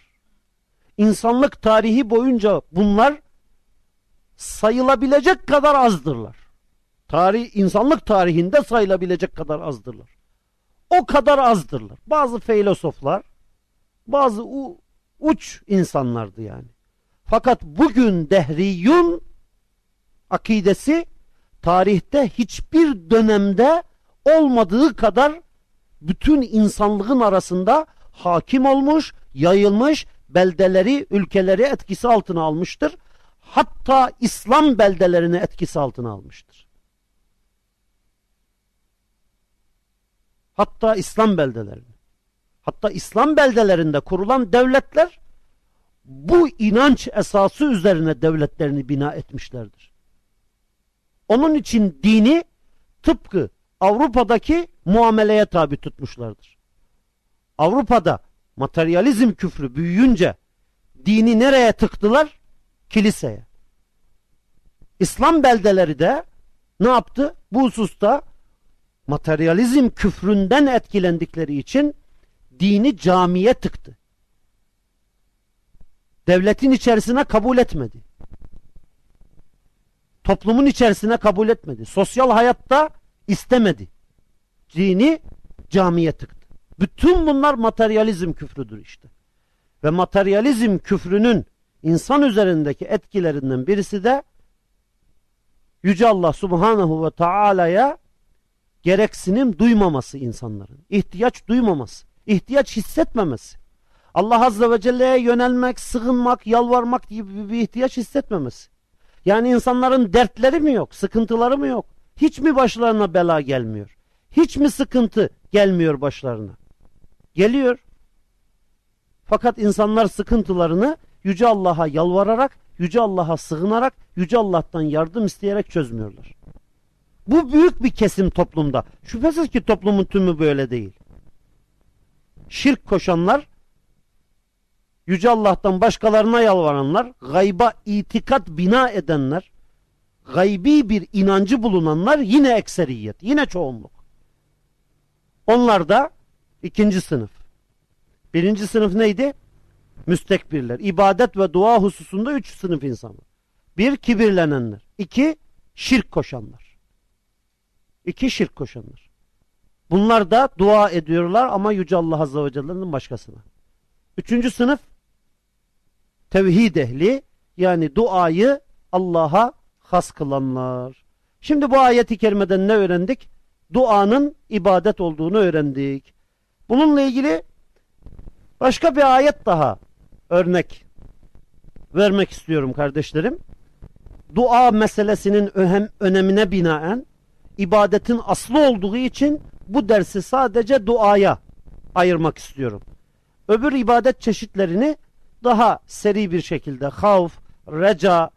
İnsanlık tarihi boyunca bunlar sayılabilecek kadar azdırlar. Tarih, insanlık tarihinde sayılabilecek kadar azdırlar. O kadar azdırlar. Bazı filozoflar, bazı uç insanlardı yani. Fakat bugün dehriyun akidesi tarihte hiçbir dönemde olmadığı kadar bütün insanlığın arasında hakim olmuş, yayılmış, beldeleri, ülkeleri etkisi altına almıştır. Hatta İslam beldelerini etkisi altına almıştır. Hatta İslam beldelerini. Hatta İslam beldelerinde kurulan devletler bu inanç esası üzerine devletlerini bina etmişlerdir. Onun için dini tıpkı Avrupa'daki muameleye tabi tutmuşlardır. Avrupa'da materyalizm küfrü büyüyünce dini nereye tıktılar? Kiliseye. İslam beldeleri de ne yaptı? Bu hususta materyalizm küfründen etkilendikleri için dini camiye tıktı. Devletin içerisine kabul etmedi. Toplumun içerisine kabul etmedi. Sosyal hayatta istemedi. Dini camiye tıktı. Bütün bunlar materyalizm küfrüdür işte. Ve materyalizm küfrünün insan üzerindeki etkilerinden birisi de Yüce Allah Subhanahu ve Taala'ya gereksinim duymaması insanların. ihtiyaç duymaması. ihtiyaç hissetmemesi. Allah Azze ve Celle'ye yönelmek, sığınmak, yalvarmak gibi bir ihtiyaç hissetmemesi. Yani insanların dertleri mi yok, sıkıntıları mı yok? Hiç mi başlarına bela gelmiyor? Hiç mi sıkıntı gelmiyor başlarına? Geliyor. Fakat insanlar sıkıntılarını Yüce Allah'a yalvararak, Yüce Allah'a sığınarak, Yüce Allah'tan yardım isteyerek çözmüyorlar. Bu büyük bir kesim toplumda. Şüphesiz ki toplumun tümü böyle değil. Şirk koşanlar, Yüce Allah'tan başkalarına yalvaranlar, gayba itikat bina edenler, gaybi bir inancı bulunanlar yine ekseriyet, yine çoğunluk. Onlar da ikinci sınıf. Birinci sınıf neydi? Müstekbirler. İbadet ve dua hususunda üç sınıf insan var. Bir, kibirlenenler. İki, şirk koşanlar. İki, şirk koşanlar. Bunlar da dua ediyorlar ama Yüce Allah Azze ve Celle'nin başkasına. Üçüncü sınıf, tevhid ehli yani duayı Allah'a has kılanlar. Şimdi bu ayeti kerimeden ne öğrendik? Duanın ibadet olduğunu öğrendik. Bununla ilgili başka bir ayet daha örnek vermek istiyorum kardeşlerim. Dua meselesinin önemine binaen ibadetin aslı olduğu için bu dersi sadece duaya ayırmak istiyorum. Öbür ibadet çeşitlerini daha seri bir şekilde havf, reca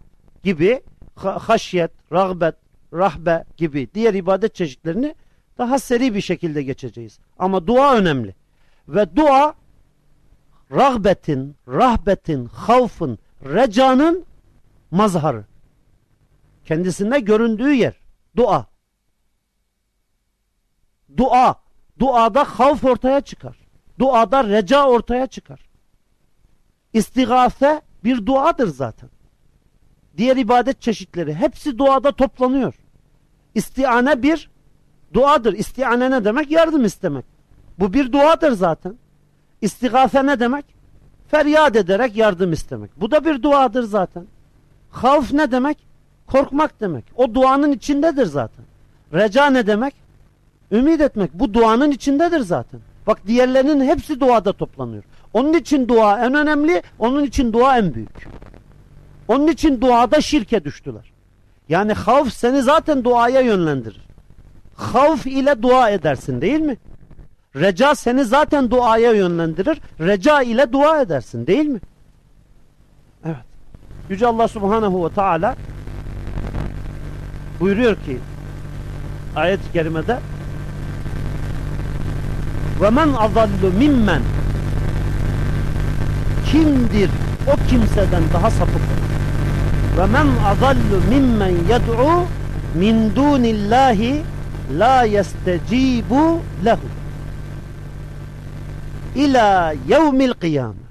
gibi haşyet, rağbet, rahbe gibi diğer ibadet çeşitlerini daha seri bir şekilde geçeceğiz. Ama dua önemli. Ve dua rağbetin, rahbetin, havfın, recanın mazharı. Kendisinde göründüğü yer. Dua. Dua. Duada havf ortaya çıkar. Duada reca ortaya çıkar. İstigase bir duadır zaten. Diğer ibadet çeşitleri hepsi duada toplanıyor. İstiane bir duadır. İstiane ne demek? Yardım istemek. Bu bir duadır zaten. İstigase ne demek? Feryat ederek yardım istemek. Bu da bir duadır zaten. Havf ne demek? Korkmak demek. O duanın içindedir zaten. Reca ne demek? Ümit etmek. Bu duanın içindedir zaten. Bak diğerlerinin hepsi duada toplanıyor. Onun için dua en önemli, onun için dua en büyük. Onun için duada şirke düştüler. Yani havf seni zaten duaya yönlendirir. Havf ile dua edersin değil mi? Reca seni zaten duaya yönlendirir. Reca ile dua edersin değil mi? Evet. Yüce Allah Subhanahu ve Teala buyuruyor ki ayet-i kerimede ve men azallu mimmen kimdir o kimseden daha sapık. Ve men azallu mimmen yed'u min dunillahi la yestecibu lehu ila yevmil kıyame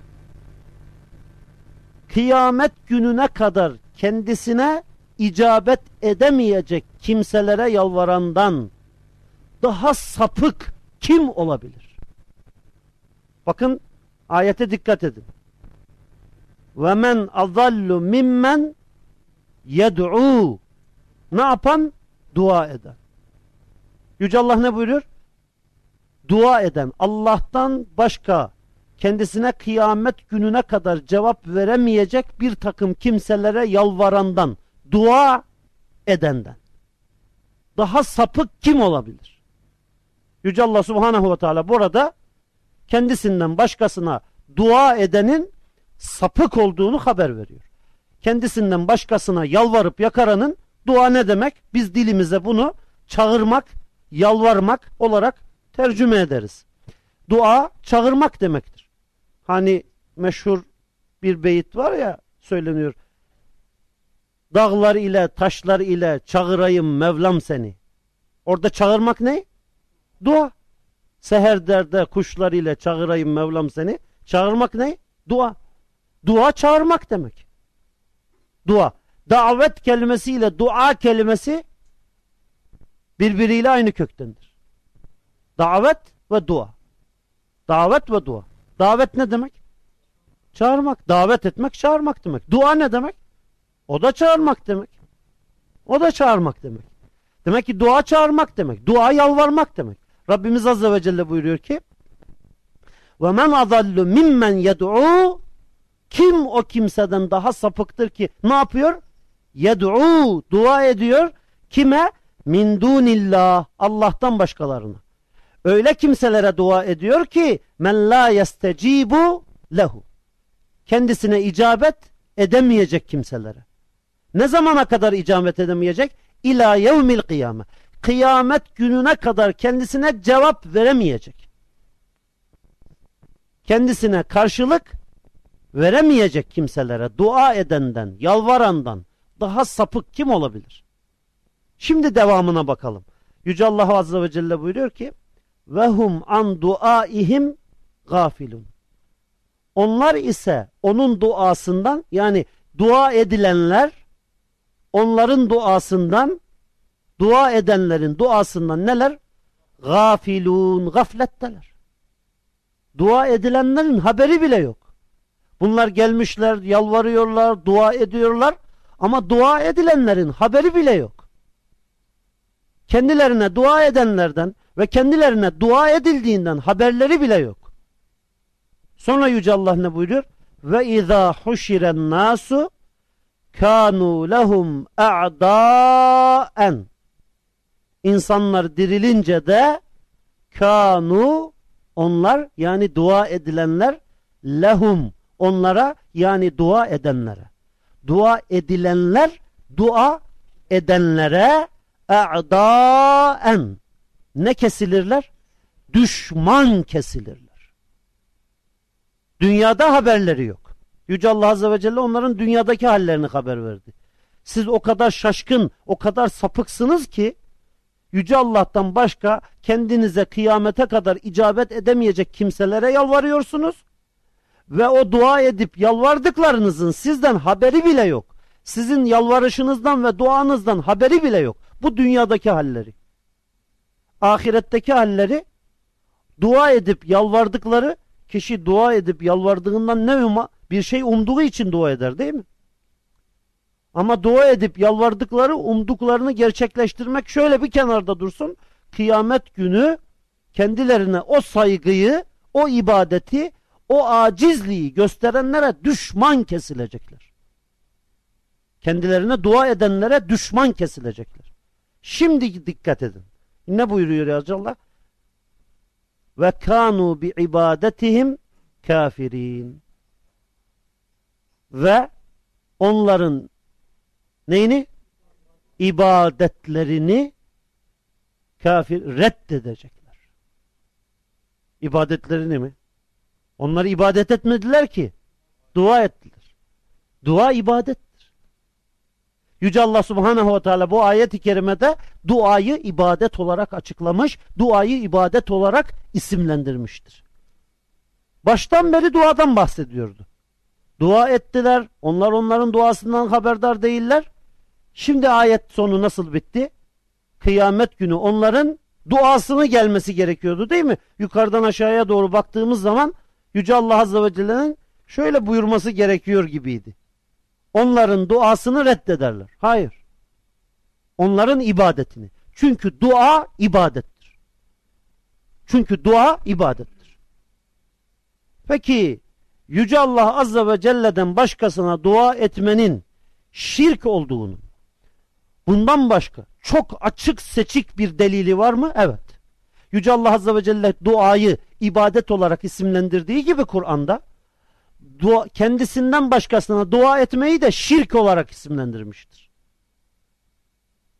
kıyamet gününe kadar kendisine icabet edemeyecek kimselere yalvarandan daha sapık kim olabilir? Bakın ayete dikkat edin. Ve men azallu mimmen yed'u ne yapan? Dua eden. Yüce Allah ne buyuruyor? Dua eden, Allah'tan başka kendisine kıyamet gününe kadar cevap veremeyecek bir takım kimselere yalvarandan, dua edenden. Daha sapık kim olabilir? Yüce Allah Subhanahu ve Teala burada kendisinden başkasına dua edenin sapık olduğunu haber veriyor. Kendisinden başkasına yalvarıp yakaranın dua ne demek? Biz dilimize bunu çağırmak, yalvarmak olarak tercüme ederiz. Dua çağırmak demektir. Hani meşhur bir beyit var ya söyleniyor. Dağlar ile taşlar ile çağırayım Mevlam seni. Orada çağırmak ne? Dua. Seher derde kuşlar ile çağırayım Mevlam seni. Çağırmak ne? Dua. Dua çağırmak demek. Dua. davet kelimesiyle dua kelimesi birbiriyle aynı köktendir. Davet ve dua. Davet ve dua. Davet ne demek? Çağırmak. Davet etmek çağırmak demek. Dua ne demek? O da çağırmak demek. O da çağırmak demek. Demek ki dua çağırmak demek. Dua yalvarmak demek. Rabbimiz Azze ve Celle buyuruyor ki men azallu mimmen yed'u kim o kimseden daha sapıktır ki ne yapıyor? Yed'u dua ediyor. Kime? Min dunillah Allah'tan başkalarına. Öyle kimselere dua ediyor ki men la yestecibu lehu. Kendisine icabet edemeyecek kimselere. Ne zamana kadar icabet edemeyecek? İlâ yevmil kıyame. Kıyamet gününe kadar kendisine cevap veremeyecek. Kendisine karşılık veremeyecek kimselere dua edenden, yalvarandan daha sapık kim olabilir? Şimdi devamına bakalım. Yüce Allah Azze ve Celle buyuruyor ki ve hum an duaihim gafilun. Onlar ise onun duasından yani dua edilenler onların duasından dua edenlerin duasından neler? Gafilun, gafletteler. Dua edilenlerin haberi bile yok. Bunlar gelmişler, yalvarıyorlar, dua ediyorlar ama dua edilenlerin haberi bile yok. Kendilerine dua edenlerden ve kendilerine dua edildiğinden haberleri bile yok. Sonra Yüce Allah ne buyuruyor? Ve izâ huşiren nasu kanu lehum a'daen İnsanlar dirilince de kanu onlar yani dua edilenler lehum onlara yani dua edenlere. Dua edilenler dua edenlere a'daen ne kesilirler? Düşman kesilirler. Dünyada haberleri yok. Yüce Allah Azze ve Celle onların dünyadaki hallerini haber verdi. Siz o kadar şaşkın, o kadar sapıksınız ki Yüce Allah'tan başka kendinize kıyamete kadar icabet edemeyecek kimselere yalvarıyorsunuz. Ve o dua edip yalvardıklarınızın sizden haberi bile yok. Sizin yalvarışınızdan ve duanızdan haberi bile yok. Bu dünyadaki halleri. Ahiretteki halleri dua edip yalvardıkları kişi dua edip yalvardığından ne umma bir şey umduğu için dua eder değil mi? Ama dua edip yalvardıkları umduklarını gerçekleştirmek şöyle bir kenarda dursun. Kıyamet günü kendilerine o saygıyı, o ibadeti, o acizliği gösterenlere düşman kesilecekler. Kendilerine dua edenlere düşman kesilecekler. Şimdi dikkat edin. Ne buyuruyor ya Allah? Ve kanu bi ibadetihim kafirin. Ve onların neyini? İbadetlerini kafir reddedecekler. İbadetlerini mi? Onlar ibadet etmediler ki. Dua ettiler. Dua ibadettir. Yüce Allah Subhanahu ve Teala bu ayet-i kerimede duayı ibadet olarak açıklamış, duayı ibadet olarak isimlendirmiştir. Baştan beri duadan bahsediyordu. Dua ettiler, onlar onların duasından haberdar değiller. Şimdi ayet sonu nasıl bitti? Kıyamet günü onların duasını gelmesi gerekiyordu değil mi? Yukarıdan aşağıya doğru baktığımız zaman Yüce Allah Azze ve Celle'nin şöyle buyurması gerekiyor gibiydi. Onların duasını reddederler. Hayır. Onların ibadetini. Çünkü dua ibadettir. Çünkü dua ibadettir. Peki Yüce Allah Azze ve Celle'den başkasına dua etmenin şirk olduğunu bundan başka çok açık seçik bir delili var mı? Evet. Yüce Allah Azze ve Celle duayı ibadet olarak isimlendirdiği gibi Kur'an'da dua, kendisinden başkasına dua etmeyi de şirk olarak isimlendirmiştir.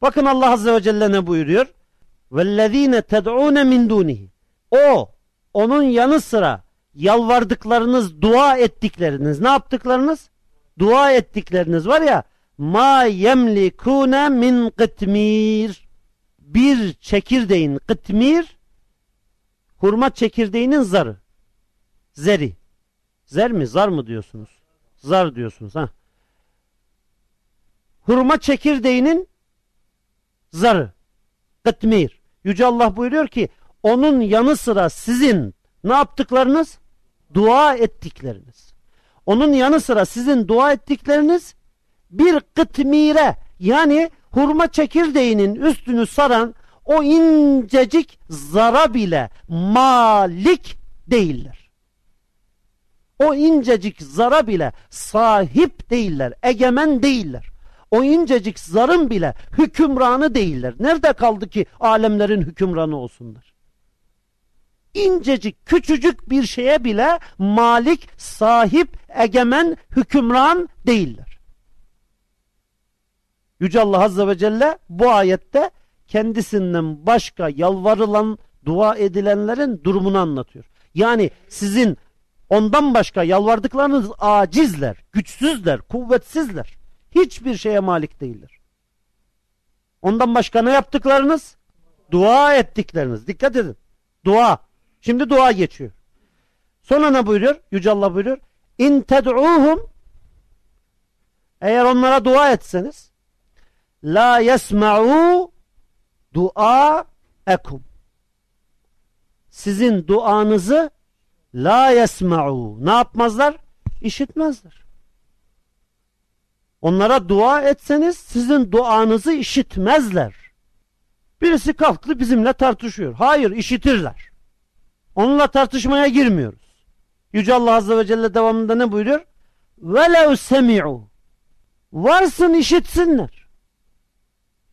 Bakın Allah Azze ve Celle ne buyuruyor? وَالَّذ۪ينَ تَدْعُونَ مِنْ دُونِهِ O, onun yanı sıra yalvardıklarınız, dua ettikleriniz, ne yaptıklarınız? Dua ettikleriniz var ya, ma yemlikune min kıtmir bir çekirdeğin kıtmir hurma çekirdeğinin zarı zeri zer mi zar mı diyorsunuz zar diyorsunuz ha hurma çekirdeğinin zarı. Kıtmir. Yüce Allah buyuruyor ki onun yanı sıra sizin ne yaptıklarınız? Dua ettikleriniz. Onun yanı sıra sizin dua ettikleriniz bir kıtmire yani hurma çekirdeğinin üstünü saran o incecik zara bile malik değiller. O incecik zara bile sahip değiller, egemen değiller. O incecik zarın bile hükümranı değiller. Nerede kaldı ki alemlerin hükümranı olsunlar? İncecik, küçücük bir şeye bile malik, sahip, egemen, hükümran değiller. Yüce Allah Azze ve Celle bu ayette kendisinden başka yalvarılan, dua edilenlerin durumunu anlatıyor. Yani sizin ondan başka yalvardıklarınız acizler, güçsüzler, kuvvetsizler. Hiçbir şeye malik değiller. Ondan başka ne yaptıklarınız? Dua ettikleriniz. Dikkat edin. Dua. Şimdi dua geçiyor. Sonra ne buyuruyor? Yüce Allah buyuruyor. İn ted'uhum eğer onlara dua etseniz la yesma'u dua ekum sizin duanızı la yesma'u ne yapmazlar? İşitmezler. Onlara dua etseniz sizin duanızı işitmezler. Birisi kalktı bizimle tartışıyor. Hayır işitirler. Onunla tartışmaya girmiyoruz. Yüce Allah Azze ve Celle devamında ne buyuruyor? وَلَوْ سَمِعُوا Varsın işitsinler.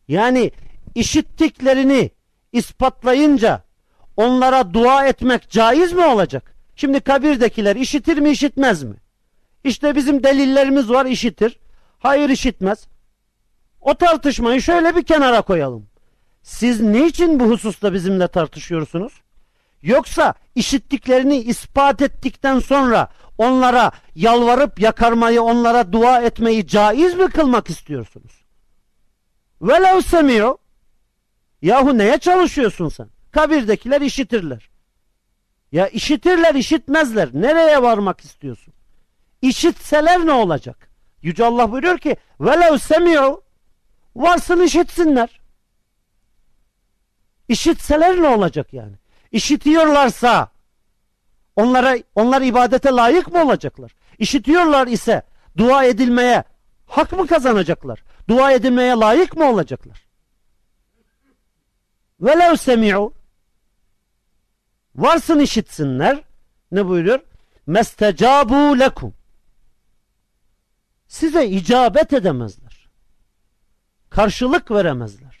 Yani işittiklerini ispatlayınca onlara dua etmek caiz mi olacak? Şimdi kabirdekiler işitir mi işitmez mi? İşte bizim delillerimiz var işitir. Hayır işitmez. O tartışmayı şöyle bir kenara koyalım. Siz niçin bu hususta bizimle tartışıyorsunuz? Yoksa işittiklerini ispat ettikten sonra onlara yalvarıp yakarmayı, onlara dua etmeyi caiz mi kılmak istiyorsunuz? Velev semiyor. Yahu neye çalışıyorsun sen? Kabirdekiler işitirler. Ya işitirler işitmezler. Nereye varmak istiyorsun? İşitseler ne olacak? Yüce Allah buyuruyor ki velev semiyor. Varsın işitsinler. İşitseler ne olacak yani? İşitiyorlarsa onlara onlar ibadete layık mı olacaklar? İşitiyorlar ise dua edilmeye hak mı kazanacaklar? Dua edilmeye layık mı olacaklar? Velev semi'u varsın işitsinler ne buyuruyor? Mestecabu lekum size icabet edemezler. Karşılık veremezler.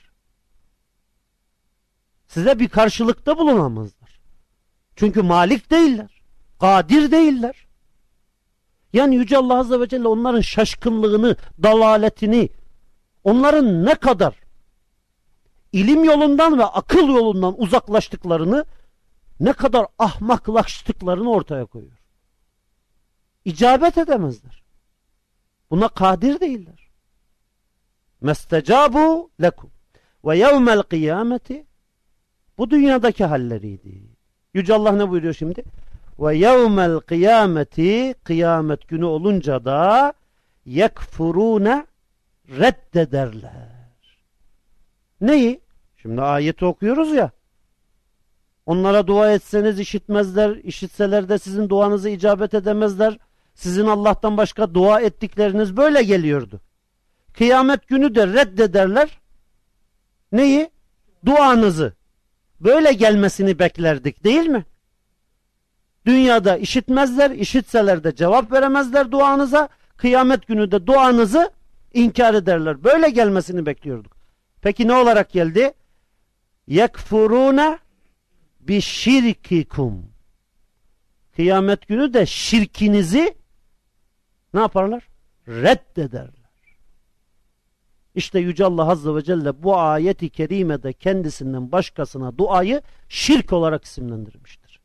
Size bir karşılıkta bulunamazlar. Çünkü malik değiller. Kadir değiller. Yani Yüce Allah Azze ve Celle onların şaşkınlığını, dalaletini, onların ne kadar ilim yolundan ve akıl yolundan uzaklaştıklarını, ne kadar ahmaklaştıklarını ortaya koyuyor. İcabet edemezler. Buna kadir değiller. Mestecabu lekum ve yevmel kıyameti bu dünyadaki halleriydi. Yüce Allah ne buyuruyor şimdi? Ve yevmel kıyameti kıyamet günü olunca da yekfurune reddederler. Neyi? Şimdi ayeti okuyoruz ya. Onlara dua etseniz işitmezler, işitseler de sizin duanızı icabet edemezler. Sizin Allah'tan başka dua ettikleriniz böyle geliyordu. Kıyamet günü de reddederler. Neyi? Duanızı. Böyle gelmesini beklerdik değil mi? Dünyada işitmezler, işitseler de cevap veremezler duanıza. Kıyamet günü de duanızı inkar ederler. Böyle gelmesini bekliyorduk. Peki ne olarak geldi? Yekfurune bi şirkikum. Kıyamet günü de şirkinizi ne yaparlar? Reddederler. İşte Yüce Allah Azze ve Celle bu ayeti kerimede kendisinden başkasına duayı şirk olarak isimlendirmiştir.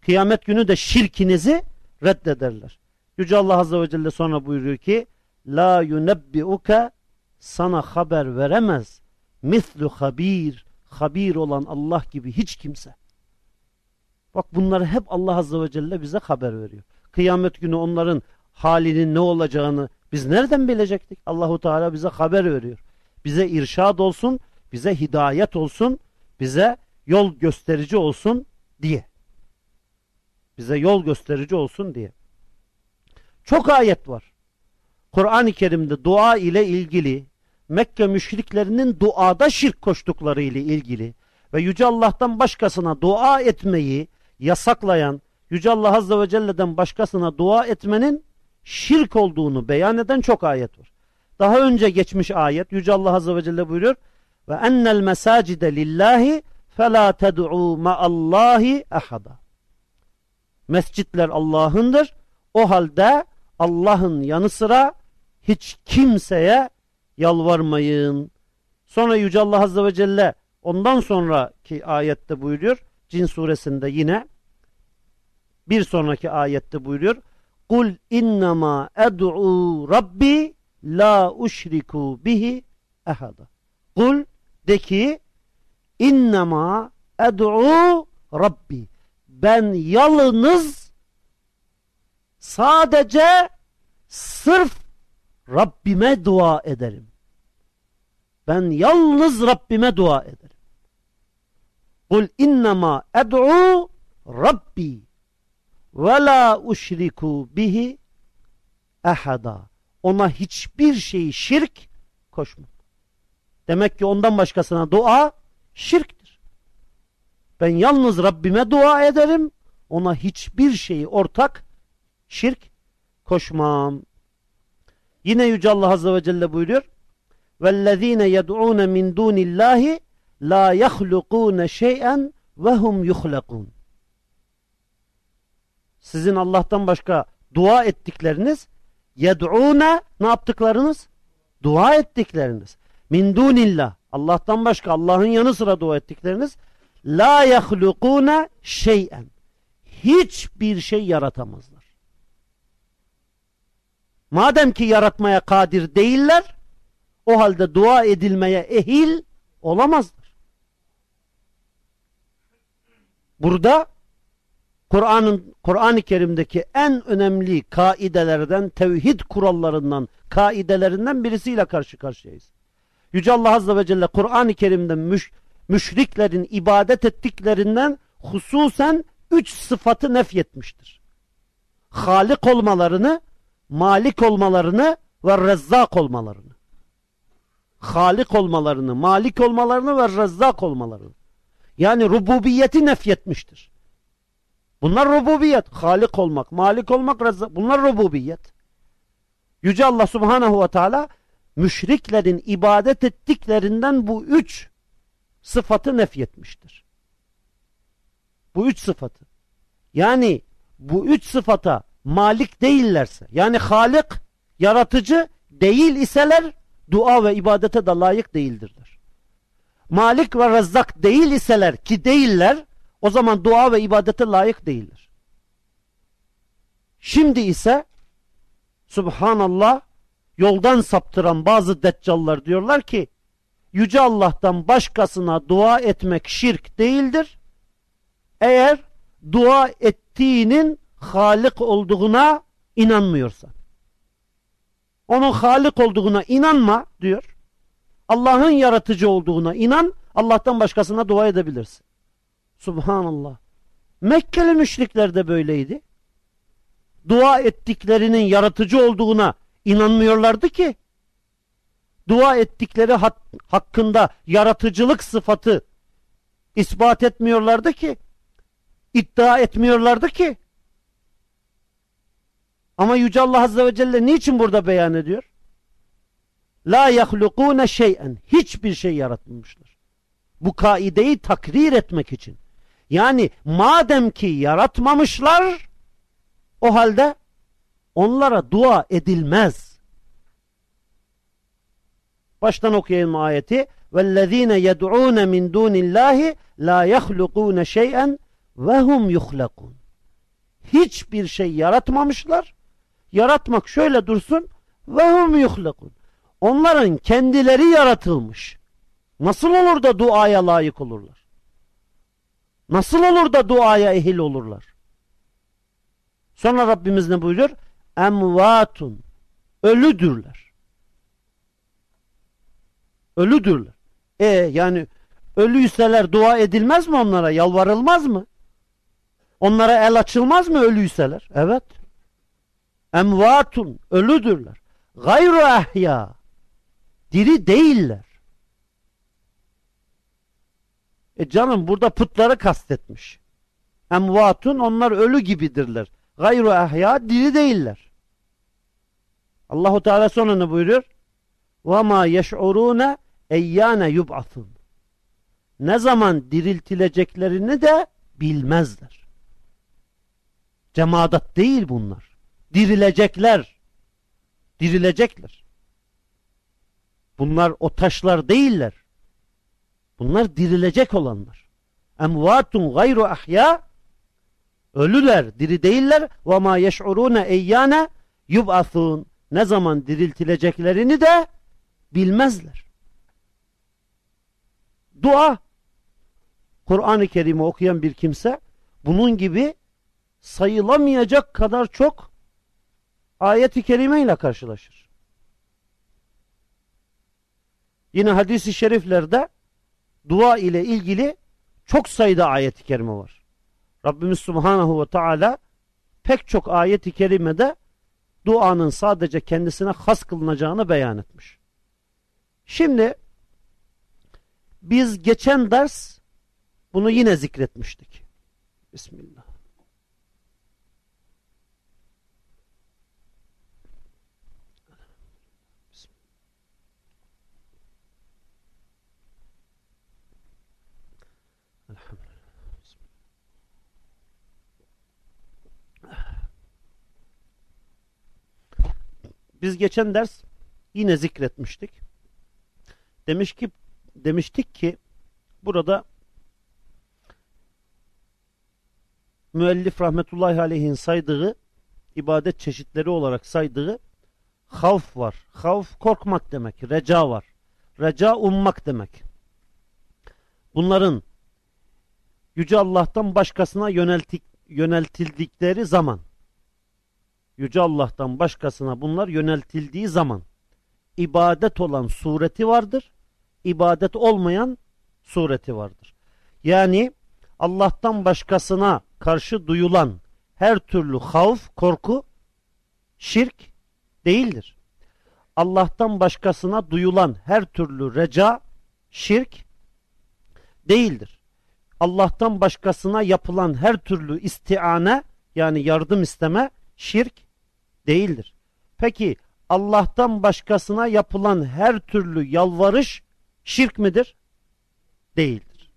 Kıyamet günü de şirkinizi reddederler. Yüce Allah Azze ve Celle sonra buyuruyor ki La yunebbi'uke sana haber veremez. Mislu habir, habir olan Allah gibi hiç kimse. Bak bunları hep Allah Azze ve Celle bize haber veriyor. Kıyamet günü onların halinin ne olacağını Biz nereden bilecektik? Allahu Teala bize haber veriyor. Bize irşad olsun, bize hidayet olsun, bize yol gösterici olsun diye. Bize yol gösterici olsun diye. Çok ayet var. Kur'an-ı Kerim'de dua ile ilgili, Mekke müşriklerinin duada şirk koştukları ile ilgili ve Yüce Allah'tan başkasına dua etmeyi yasaklayan Yüce Allah Azze ve Celle'den başkasına dua etmenin şirk olduğunu beyan eden çok ayet var. Daha önce geçmiş ayet Yüce Allah Azze ve Celle buyuruyor ve ennel mesacide lillahi fela ted'u ma'allahi ahada. Mescitler Allah'ındır. O halde Allah'ın yanı sıra hiç kimseye yalvarmayın. Sonra Yüce Allah Azze ve Celle ondan sonraki ayette buyuruyor. Cin suresinde yine bir sonraki ayette buyuruyor. Kul innema ed'u rabbi la uşriku bihi ehada. Kul de ki innema ed'u rabbi. Ben yalnız sadece sırf Rabbime dua ederim. Ben yalnız Rabbime dua ederim. Kul innema ed'u rabbi ve la uşriku bihi ehada. Ona hiçbir şeyi şirk koşmam. Demek ki ondan başkasına dua şirktir. Ben yalnız Rabbime dua ederim. Ona hiçbir şeyi ortak şirk koşmam. Yine Yüce Allah Azze ve Celle buyuruyor. وَالَّذ۪ينَ يَدْعُونَ مِنْ دُونِ اللّٰهِ لَا يَخْلُقُونَ شَيْئًا وَهُمْ يُخْلَقُونَ Sizin Allah'tan başka dua ettikleriniz yed'ûne ne yaptıklarınız? Dua ettikleriniz. Min dunillah. Allah'tan başka Allah'ın yanı sıra dua ettikleriniz la yahlukune şeyen. Hiçbir şey yaratamazlar. Madem ki yaratmaya kadir değiller o halde dua edilmeye ehil olamazlar. Burada Kur'an'ın Kur'an-ı Kerim'deki en önemli kaidelerden, tevhid kurallarından, kaidelerinden birisiyle karşı karşıyayız. Yüce Allah Azze ve Celle Kur'an-ı Kerim'de müş, müşriklerin ibadet ettiklerinden hususen üç sıfatı nefyetmiştir. Halik olmalarını, malik olmalarını ve rezzak olmalarını. Halik olmalarını, malik olmalarını ve rezzak olmalarını. Yani rububiyeti nefyetmiştir. Bunlar rububiyet. Halik olmak, malik olmak, rezzak. Bunlar rububiyet. Yüce Allah Subhanahu ve Teala müşriklerin ibadet ettiklerinden bu üç sıfatı nefyetmiştir. Bu üç sıfatı. Yani bu üç sıfata malik değillerse, yani halik, yaratıcı değil iseler, dua ve ibadete de layık değildirler. Malik ve rezzak değil iseler ki değiller, o zaman dua ve ibadete layık değildir. Şimdi ise Subhanallah yoldan saptıran bazı deccallar diyorlar ki Yüce Allah'tan başkasına dua etmek şirk değildir. Eğer dua ettiğinin Halik olduğuna inanmıyorsan. Onun Halik olduğuna inanma diyor. Allah'ın yaratıcı olduğuna inan, Allah'tan başkasına dua edebilirsin. Subhanallah. Mekkeli müşrikler de böyleydi. Dua ettiklerinin yaratıcı olduğuna inanmıyorlardı ki. Dua ettikleri hak, hakkında yaratıcılık sıfatı ispat etmiyorlardı ki. iddia etmiyorlardı ki. Ama Yüce Allah Azze ve Celle niçin burada beyan ediyor? La yahlukune şeyen. Hiçbir şey yaratmamışlar. Bu kaideyi takrir etmek için. Yani madem ki yaratmamışlar o halde onlara dua edilmez. Baştan okuyayım ayeti. وَالَّذ۪ينَ يَدْعُونَ مِنْ دُونِ اللّٰهِ لَا يَخْلُقُونَ شَيْئًا وَهُمْ يُخْلَقُونَ Hiçbir şey yaratmamışlar. yaratmak şöyle dursun ve hum yuhlakun. Onların kendileri yaratılmış. Nasıl olur da duaya layık olurlar? Nasıl olur da duaya ehil olurlar? Sonra Rabbimiz ne buyuruyor? Emvatun. Ölüdürler. Ölüdürler. E yani ölüyseler dua edilmez mi onlara? Yalvarılmaz mı? Onlara el açılmaz mı ölüyseler? Evet. Emvatun ölüdürler. Gayru ehya diri değiller. E canım burada putları kastetmiş. Emvatun onlar ölü gibidirler. Gayru ehya diri değiller. Allahu Teala sonra ne buyuruyor? Ve ma yeş'urune eyyane yub'atun. Ne zaman diriltileceklerini de bilmezler. Cemaat değil bunlar. Dirilecekler. Dirilecekler. Bunlar o taşlar değiller. Bunlar dirilecek olanlar. Emvatun gayru ahya ölüler, diri değiller ve ma yeş'urune eyyane yub'athun ne zaman diriltileceklerini de bilmezler. Dua Kur'an-ı Kerim'i okuyan bir kimse bunun gibi sayılamayacak kadar çok ayet-i kerime ile karşılaşır. Yine hadisi şeriflerde dua ile ilgili çok sayıda ayet-i kerime var. Rabbimiz Subhanahu ve Teala pek çok ayet-i kerimede duanın sadece kendisine has kılınacağını beyan etmiş. Şimdi biz geçen ders bunu yine zikretmiştik. Bismillah. Biz geçen ders yine zikretmiştik. Demiş ki demiştik ki burada müellif rahmetullahi aleyhin saydığı ibadet çeşitleri olarak saydığı havf var. Havf korkmak demek. Reca var. Reca ummak demek. Bunların Yüce Allah'tan başkasına yöneltik, yöneltildikleri zaman Yüce Allah'tan başkasına bunlar yöneltildiği zaman ibadet olan sureti vardır. ibadet olmayan sureti vardır. Yani Allah'tan başkasına karşı duyulan her türlü havf, korku şirk değildir. Allah'tan başkasına duyulan her türlü reca şirk değildir. Allah'tan başkasına yapılan her türlü istiane yani yardım isteme şirk değildir. Peki Allah'tan başkasına yapılan her türlü yalvarış şirk midir? Değildir.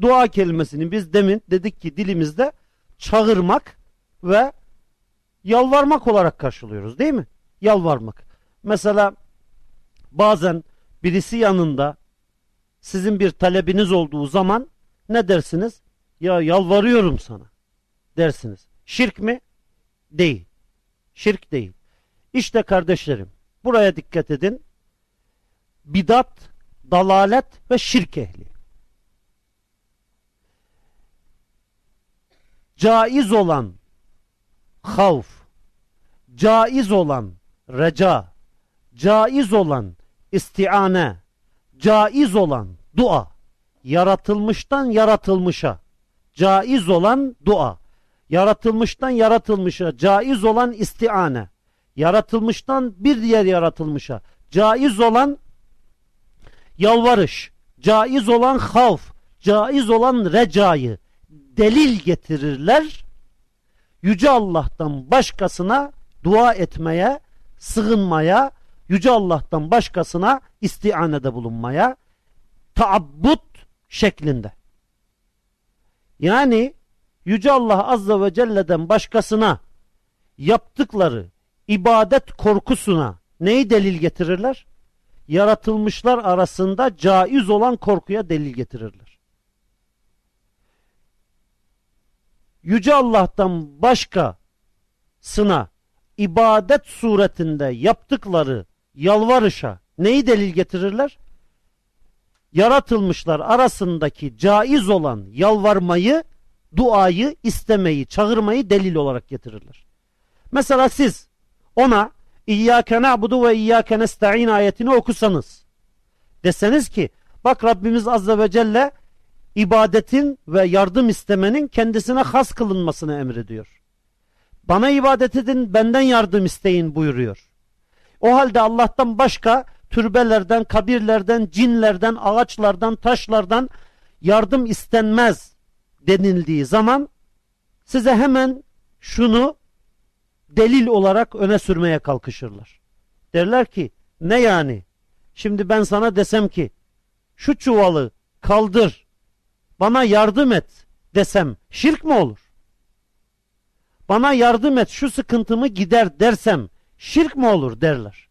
Dua kelimesini biz demin dedik ki dilimizde çağırmak ve yalvarmak olarak karşılıyoruz değil mi? Yalvarmak. Mesela bazen birisi yanında sizin bir talebiniz olduğu zaman ne dersiniz? Ya yalvarıyorum sana dersiniz. Şirk mi? Değil. Şirk değil. İşte kardeşlerim buraya dikkat edin. Bidat, dalalet ve şirk ehli. Caiz olan havf, caiz olan reca, caiz olan istiane, caiz olan dua, yaratılmıştan yaratılmışa, caiz olan dua, yaratılmıştan yaratılmışa caiz olan istiane, yaratılmıştan bir diğer yaratılmışa caiz olan yalvarış, caiz olan havf, caiz olan recayı delil getirirler. Yüce Allah'tan başkasına dua etmeye, sığınmaya, Yüce Allah'tan başkasına istianede bulunmaya, taabbut şeklinde. Yani Yüce Allah Azze ve Celle'den başkasına yaptıkları ibadet korkusuna neyi delil getirirler? Yaratılmışlar arasında caiz olan korkuya delil getirirler. Yüce Allah'tan başkasına ibadet suretinde yaptıkları yalvarışa neyi delil getirirler? Yaratılmışlar arasındaki caiz olan yalvarmayı duayı, istemeyi, çağırmayı delil olarak getirirler. Mesela siz ona İyyâke na'budu ve iyyâke nesta'in ayetini okusanız deseniz ki bak Rabbimiz Azze ve Celle ibadetin ve yardım istemenin kendisine has kılınmasını emrediyor. Bana ibadet edin benden yardım isteyin buyuruyor. O halde Allah'tan başka türbelerden, kabirlerden, cinlerden, ağaçlardan, taşlardan yardım istenmez denildiği zaman size hemen şunu delil olarak öne sürmeye kalkışırlar. Derler ki ne yani? Şimdi ben sana desem ki şu çuvalı kaldır bana yardım et desem şirk mi olur? Bana yardım et şu sıkıntımı gider dersem şirk mi olur derler.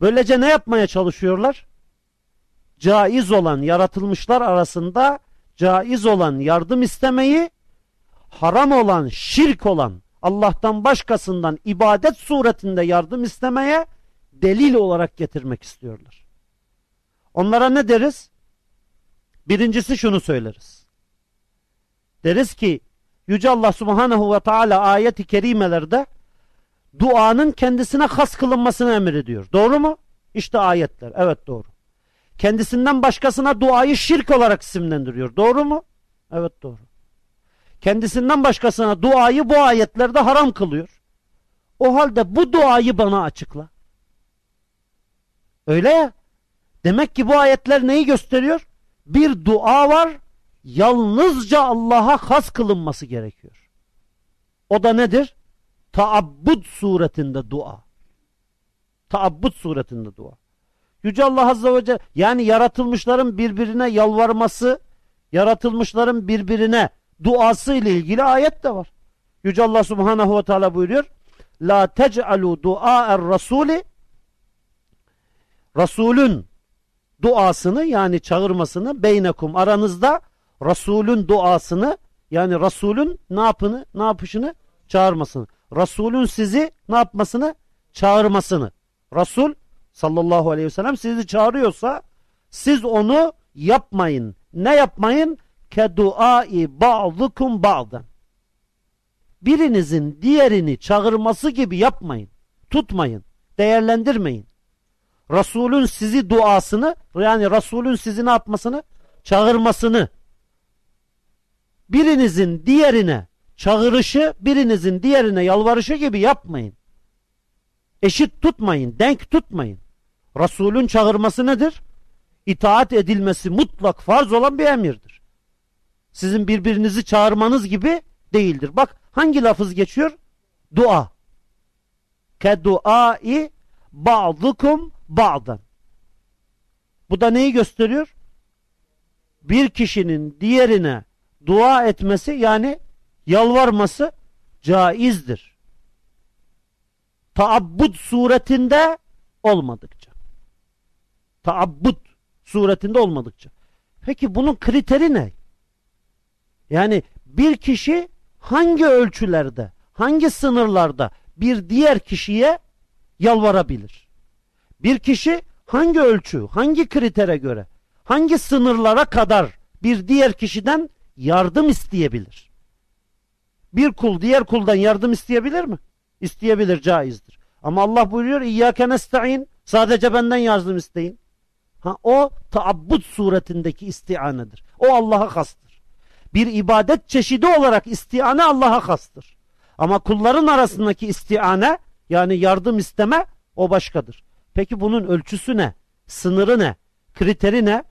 Böylece ne yapmaya çalışıyorlar? Caiz olan yaratılmışlar arasında caiz olan yardım istemeyi haram olan şirk olan Allah'tan başkasından ibadet suretinde yardım istemeye delil olarak getirmek istiyorlar. Onlara ne deriz? Birincisi şunu söyleriz. Deriz ki Yüce Allah Subhanahu ve Teala ayet-i kerimelerde duanın kendisine has kılınmasını emrediyor. Doğru mu? İşte ayetler. Evet doğru. Kendisinden başkasına duayı şirk olarak isimlendiriyor. Doğru mu? Evet doğru. Kendisinden başkasına duayı bu ayetlerde haram kılıyor. O halde bu duayı bana açıkla. Öyle ya. Demek ki bu ayetler neyi gösteriyor? Bir dua var, yalnızca Allah'a has kılınması gerekiyor. O da nedir? Taabbud suretinde dua. Taabbud suretinde dua. Yüce Allah Azze ve Celle yani yaratılmışların birbirine yalvarması, yaratılmışların birbirine duası ile ilgili ayet de var. Yüce Allah Subhanahu ve Teala buyuruyor. La tec'alu dua'er rasuli Resulün duasını yani çağırmasını beynekum aranızda Resulün duasını yani Resulün ne yapını ne yapışını çağırmasını. Resulün sizi ne yapmasını çağırmasını. Resul sallallahu aleyhi ve sellem sizi çağırıyorsa siz onu yapmayın. Ne yapmayın? Ke duai ba'dukum ba'dan. Birinizin diğerini çağırması gibi yapmayın. Tutmayın. Değerlendirmeyin. Resulün sizi duasını yani Resulün sizi ne yapmasını? Çağırmasını. Birinizin diğerine çağırışı, birinizin diğerine yalvarışı gibi yapmayın. Eşit tutmayın, denk tutmayın. Resulün çağırması nedir? İtaat edilmesi mutlak farz olan bir emirdir. Sizin birbirinizi çağırmanız gibi değildir. Bak hangi lafız geçiyor? Dua. Ke duai ba'dukum ba'dan. Bu da neyi gösteriyor? Bir kişinin diğerine dua etmesi yani yalvarması caizdir. Taabbud suretinde olmadıkça. Taabbud suretinde olmadıkça. Peki bunun kriteri ne? Yani bir kişi hangi ölçülerde, hangi sınırlarda bir diğer kişiye yalvarabilir? Bir kişi hangi ölçü, hangi kritere göre, hangi sınırlara kadar bir diğer kişiden yardım isteyebilir? Bir kul diğer kuldan yardım isteyebilir mi? İsteyebilir, caizdir. Ama Allah buyuruyor İyyâke nesta'in sadece benden yardım isteyin. Ha, o taabbud suretindeki istianedir. O Allah'a kastır. Bir ibadet çeşidi olarak istiane Allah'a kastır. Ama kulların arasındaki istiane yani yardım isteme o başkadır. Peki bunun ölçüsü ne? Sınırı ne? Kriteri ne?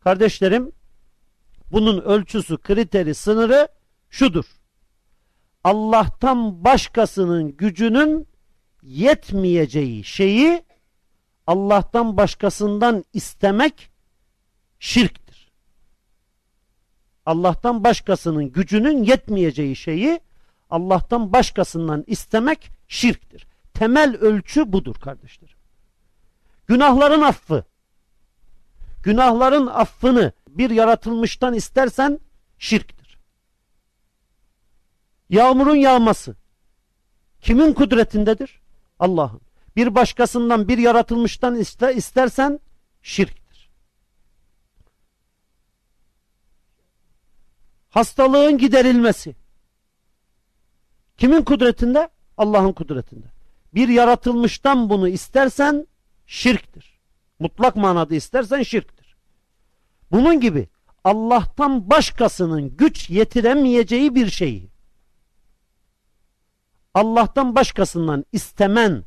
Kardeşlerim bunun ölçüsü, kriteri, sınırı şudur. Allah'tan başkasının gücünün yetmeyeceği şeyi Allah'tan başkasından istemek şirktir. Allah'tan başkasının gücünün yetmeyeceği şeyi Allah'tan başkasından istemek şirktir. Temel ölçü budur kardeşlerim. Günahların affı. Günahların affını bir yaratılmıştan istersen şirktir. Yağmurun yağması kimin kudretindedir? Allah'ın. Bir başkasından bir yaratılmıştan iste, istersen şirktir. Hastalığın giderilmesi kimin kudretinde? Allah'ın kudretinde. bir yaratılmıştan bunu istersen şirktir. Mutlak manada istersen şirktir. Bunun gibi Allah'tan başkasının güç yetiremeyeceği bir şeyi Allah'tan başkasından istemen,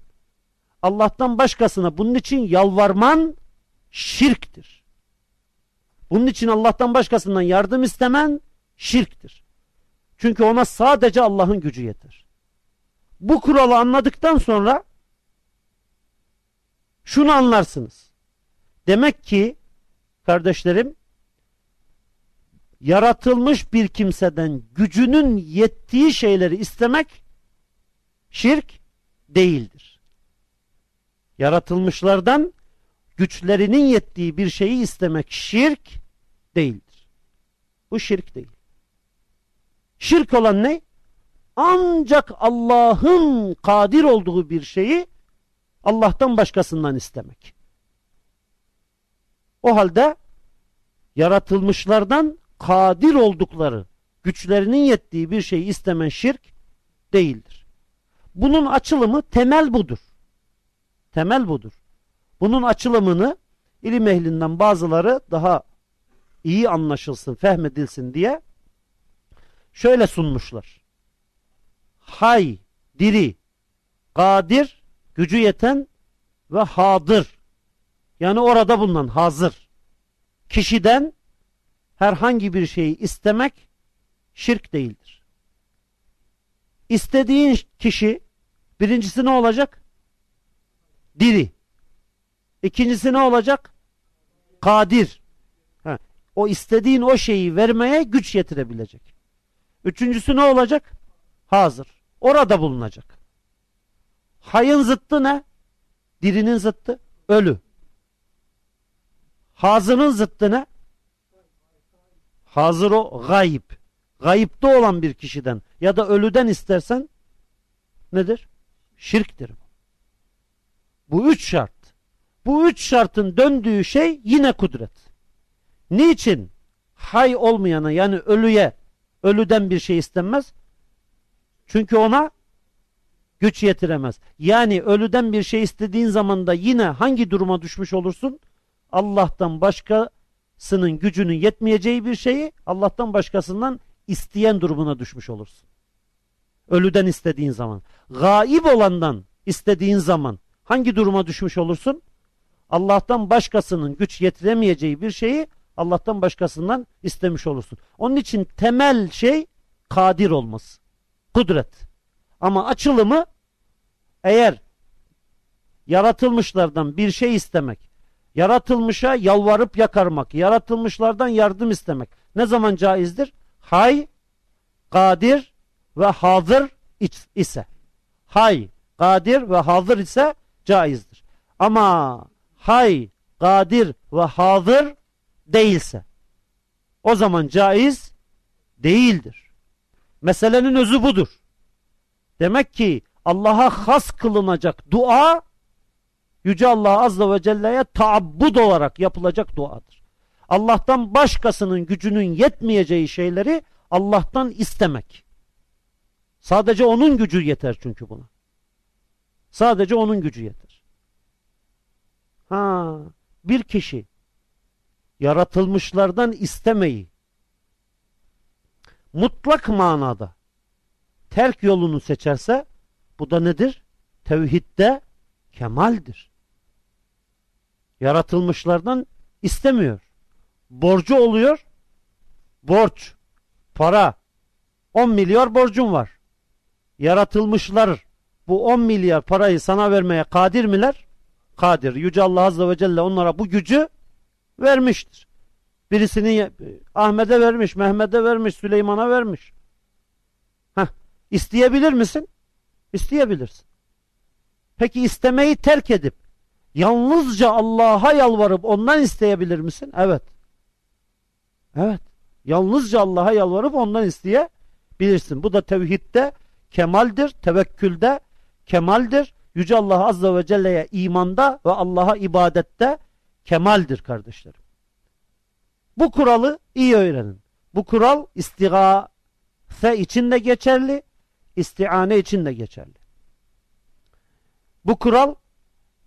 Allah'tan başkasına bunun için yalvarman şirktir. Bunun için Allah'tan başkasından yardım istemen şirktir. Çünkü ona sadece Allah'ın gücü yeter. Bu kuralı anladıktan sonra şunu anlarsınız. Demek ki kardeşlerim yaratılmış bir kimseden gücünün yettiği şeyleri istemek şirk değildir. Yaratılmışlardan güçlerinin yettiği bir şeyi istemek şirk değildir. Bu şirk değil. Şirk olan ne? Ancak Allah'ın kadir olduğu bir şeyi Allah'tan başkasından istemek. O halde yaratılmışlardan kadir oldukları, güçlerinin yettiği bir şeyi istemen şirk değildir. Bunun açılımı temel budur. Temel budur. Bunun açılımını ilim ehlinden bazıları daha iyi anlaşılsın, fehmedilsin diye şöyle sunmuşlar. Hay, diri, kadir, gücü yeten ve hadır. Yani orada bulunan hazır. Kişiden herhangi bir şeyi istemek şirk değildir. İstediğin kişi birincisi ne olacak? Diri. İkincisi ne olacak? Kadir. Ha, o istediğin o şeyi vermeye güç yetirebilecek. Üçüncüsü ne olacak? Hazır. Orada bulunacak. Hayın zıttı ne? Dirinin zıttı ölü. Hazırın zıttı ne? Hazır o gayip. Gayipte olan bir kişiden ya da ölüden istersen nedir? Şirktir. Bu üç şart. Bu üç şartın döndüğü şey yine kudret. Niçin hay olmayana yani ölüye ölüden bir şey istenmez? Çünkü ona güç yetiremez. Yani ölüden bir şey istediğin zaman da yine hangi duruma düşmüş olursun? Allah'tan başkasının gücünün yetmeyeceği bir şeyi Allah'tan başkasından isteyen durumuna düşmüş olursun. Ölüden istediğin zaman. Gaib olandan istediğin zaman hangi duruma düşmüş olursun? Allah'tan başkasının güç yetiremeyeceği bir şeyi Allah'tan başkasından istemiş olursun. Onun için temel şey kadir olması. Kudret. Ama açılımı eğer yaratılmışlardan bir şey istemek, yaratılmışa yalvarıp yakarmak, yaratılmışlardan yardım istemek ne zaman caizdir? Hay, kadir ve hazır ise. Hay, kadir ve hazır ise caizdir. Ama hay, kadir ve hazır değilse o zaman caiz değildir. Meselenin özü budur. Demek ki Allah'a has kılınacak dua Yüce Allah Azze ve Celle'ye taabbud olarak yapılacak duadır. Allah'tan başkasının gücünün yetmeyeceği şeyleri Allah'tan istemek. Sadece onun gücü yeter çünkü buna. Sadece onun gücü yeter. Ha, bir kişi yaratılmışlardan istemeyi mutlak manada terk yolunu seçerse bu da nedir? Tevhidde kemaldir. Yaratılmışlardan istemiyor. Borcu oluyor. Borç, para. 10 milyar borcum var. Yaratılmışlar bu 10 milyar parayı sana vermeye kadir miler? Kadir. Yüce Allah Azze ve Celle onlara bu gücü vermiştir. Birisini Ahmet'e vermiş, Mehmet'e vermiş, Süleyman'a vermiş. Heh, isteyebilir misin? İsteyebilirsin. Peki istemeyi terk edip yalnızca Allah'a yalvarıp ondan isteyebilir misin? Evet. Evet. Yalnızca Allah'a yalvarıp ondan isteyebilirsin. Bu da tevhidde kemaldir, tevekkülde kemaldir. Yüce Allah Azze ve Celle'ye imanda ve Allah'a ibadette kemaldir kardeşlerim. Bu kuralı iyi öğrenin. Bu kural istigase için de geçerli, istiane için de geçerli. Bu kural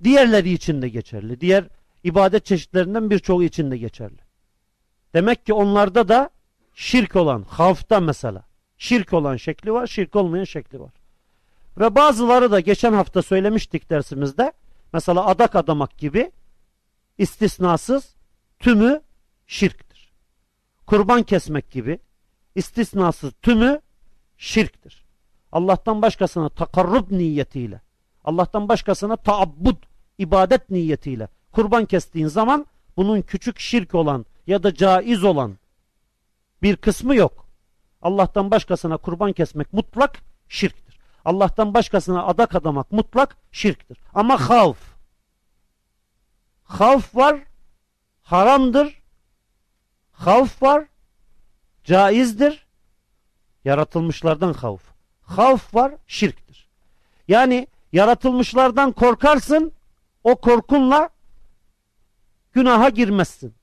diğerleri için de geçerli. Diğer ibadet çeşitlerinden birçoğu için de geçerli. Demek ki onlarda da şirk olan, havfta mesela, şirk olan şekli var, şirk olmayan şekli var. Ve bazıları da geçen hafta söylemiştik dersimizde, mesela adak adamak gibi istisnasız tümü şirktir. Kurban kesmek gibi istisnasız tümü şirktir. Allah'tan başkasına takarrub niyetiyle, Allah'tan başkasına taabbud, ibadet niyetiyle kurban kestiğin zaman bunun küçük şirk olan ya da caiz olan bir kısmı yok. Allah'tan başkasına kurban kesmek mutlak şirktir. Allah'tan başkasına adak adamak mutlak şirktir. Ama havf. Havf var, haramdır. Havf var, caizdir. Yaratılmışlardan havf. Havf var, şirktir. Yani yaratılmışlardan korkarsın, o korkunla günaha girmezsin.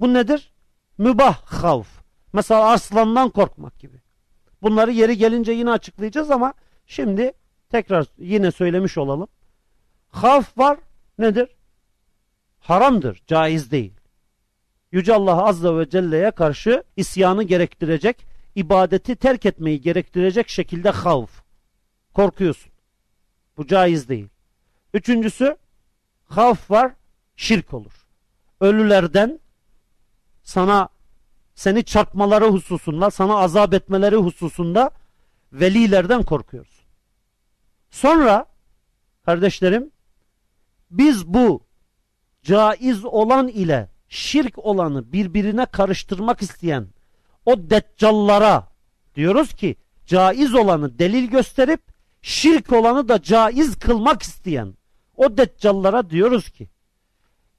Bu nedir? Mübah havf. Mesela aslandan korkmak gibi. Bunları yeri gelince yine açıklayacağız ama şimdi tekrar yine söylemiş olalım. Havf var nedir? Haramdır, caiz değil. Yüce Allah Azze ve Celle'ye karşı isyanı gerektirecek, ibadeti terk etmeyi gerektirecek şekilde havf. Korkuyorsun. Bu caiz değil. Üçüncüsü, havf var, şirk olur. Ölülerden sana seni çarpmaları hususunda, sana azap etmeleri hususunda velilerden korkuyoruz. Sonra kardeşlerim biz bu caiz olan ile şirk olanı birbirine karıştırmak isteyen o deccallara diyoruz ki caiz olanı delil gösterip şirk olanı da caiz kılmak isteyen o deccallara diyoruz ki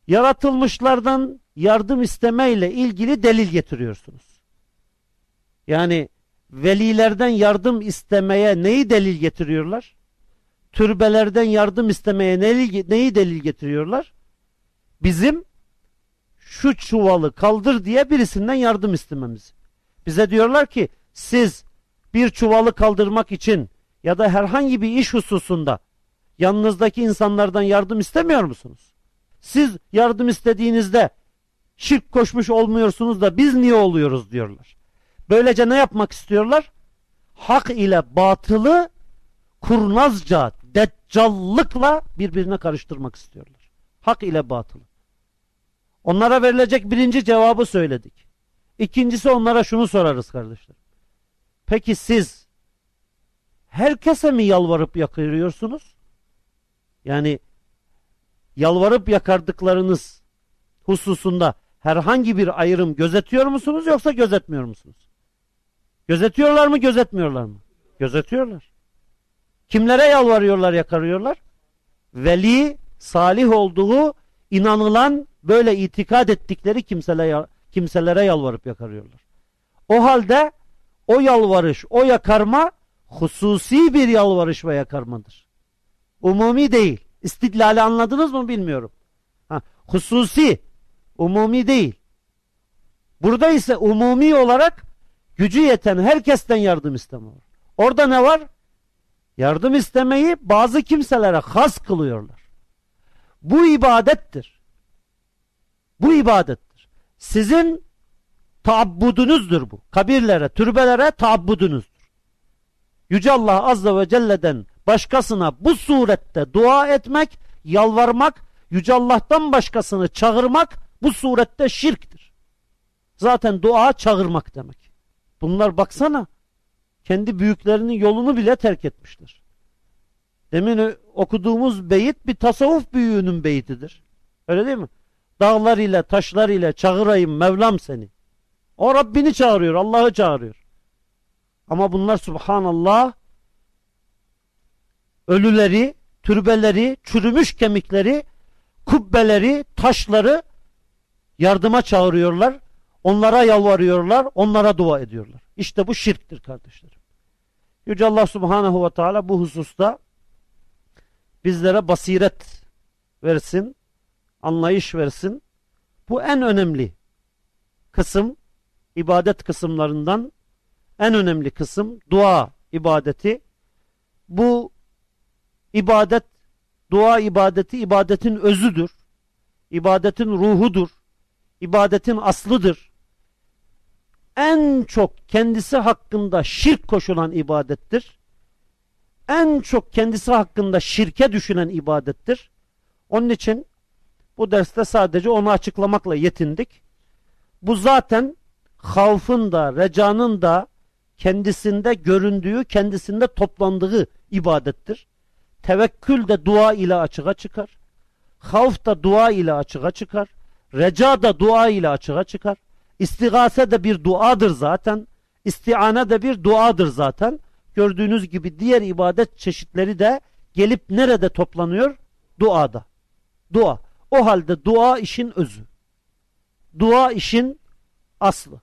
yaratılmışlardan yardım istemeyle ilgili delil getiriyorsunuz. Yani velilerden yardım istemeye neyi delil getiriyorlar? Türbelerden yardım istemeye neyi, delil getiriyorlar? Bizim şu çuvalı kaldır diye birisinden yardım istememiz. Bize diyorlar ki siz bir çuvalı kaldırmak için ya da herhangi bir iş hususunda yanınızdaki insanlardan yardım istemiyor musunuz? Siz yardım istediğinizde şirk koşmuş olmuyorsunuz da biz niye oluyoruz diyorlar. Böylece ne yapmak istiyorlar? Hak ile batılı kurnazca, deccallıkla birbirine karıştırmak istiyorlar. Hak ile batılı. Onlara verilecek birinci cevabı söyledik. İkincisi onlara şunu sorarız kardeşler. Peki siz herkese mi yalvarıp yakırıyorsunuz? Yani yalvarıp yakardıklarınız hususunda herhangi bir ayrım gözetiyor musunuz yoksa gözetmiyor musunuz? Gözetiyorlar mı gözetmiyorlar mı? Gözetiyorlar. Kimlere yalvarıyorlar yakarıyorlar? Veli, salih olduğu inanılan böyle itikad ettikleri kimselere, yalvarıp yakarıyorlar. O halde o yalvarış, o yakarma hususi bir yalvarış ve yakarmadır. Umumi değil. İstiklali anladınız mı bilmiyorum. Ha, hususi, umumi değil. Burada ise umumi olarak gücü yeten herkesten yardım isteme var. Orada ne var? Yardım istemeyi bazı kimselere has kılıyorlar. Bu ibadettir. Bu ibadettir. Sizin taabbudunuzdur bu. Kabirlere, türbelere taabbudunuzdur. Yüce Allah Azze ve Celle'den başkasına bu surette dua etmek, yalvarmak, Yüce Allah'tan başkasını çağırmak bu surette şirktir. Zaten dua çağırmak demek. Bunlar baksana kendi büyüklerinin yolunu bile terk etmişler. Demin okuduğumuz beyit bir tasavvuf büyüğünün beyitidir. Öyle değil mi? Dağlar ile taşlar ile çağırayım Mevlam seni. O Rabbini çağırıyor, Allah'ı çağırıyor. Ama bunlar subhanallah ölüleri, türbeleri, çürümüş kemikleri, kubbeleri, taşları yardıma çağırıyorlar. Onlara yalvarıyorlar, onlara dua ediyorlar. İşte bu şirktir kardeşlerim. Yüce Allah Subhanahu ve Teala bu hususta bizlere basiret versin, anlayış versin. Bu en önemli kısım, ibadet kısımlarından en önemli kısım dua ibadeti. Bu ibadet Dua ibadeti ibadetin özüdür. İbadetin ruhudur. İbadetin aslıdır. En çok kendisi hakkında şirk koşulan ibadettir. En çok kendisi hakkında şirke düşünen ibadettir. Onun için bu derste sadece onu açıklamakla yetindik. Bu zaten havfın da, recanın da kendisinde göründüğü, kendisinde toplandığı ibadettir. Tevekkül de dua ile açığa çıkar. Havf da dua ile açığa çıkar. Reca da dua ile açığa çıkar. İstigase de bir duadır zaten. İstiane de bir duadır zaten. Gördüğünüz gibi diğer ibadet çeşitleri de gelip nerede toplanıyor? Duada. Dua. O halde dua işin özü. Dua işin aslı.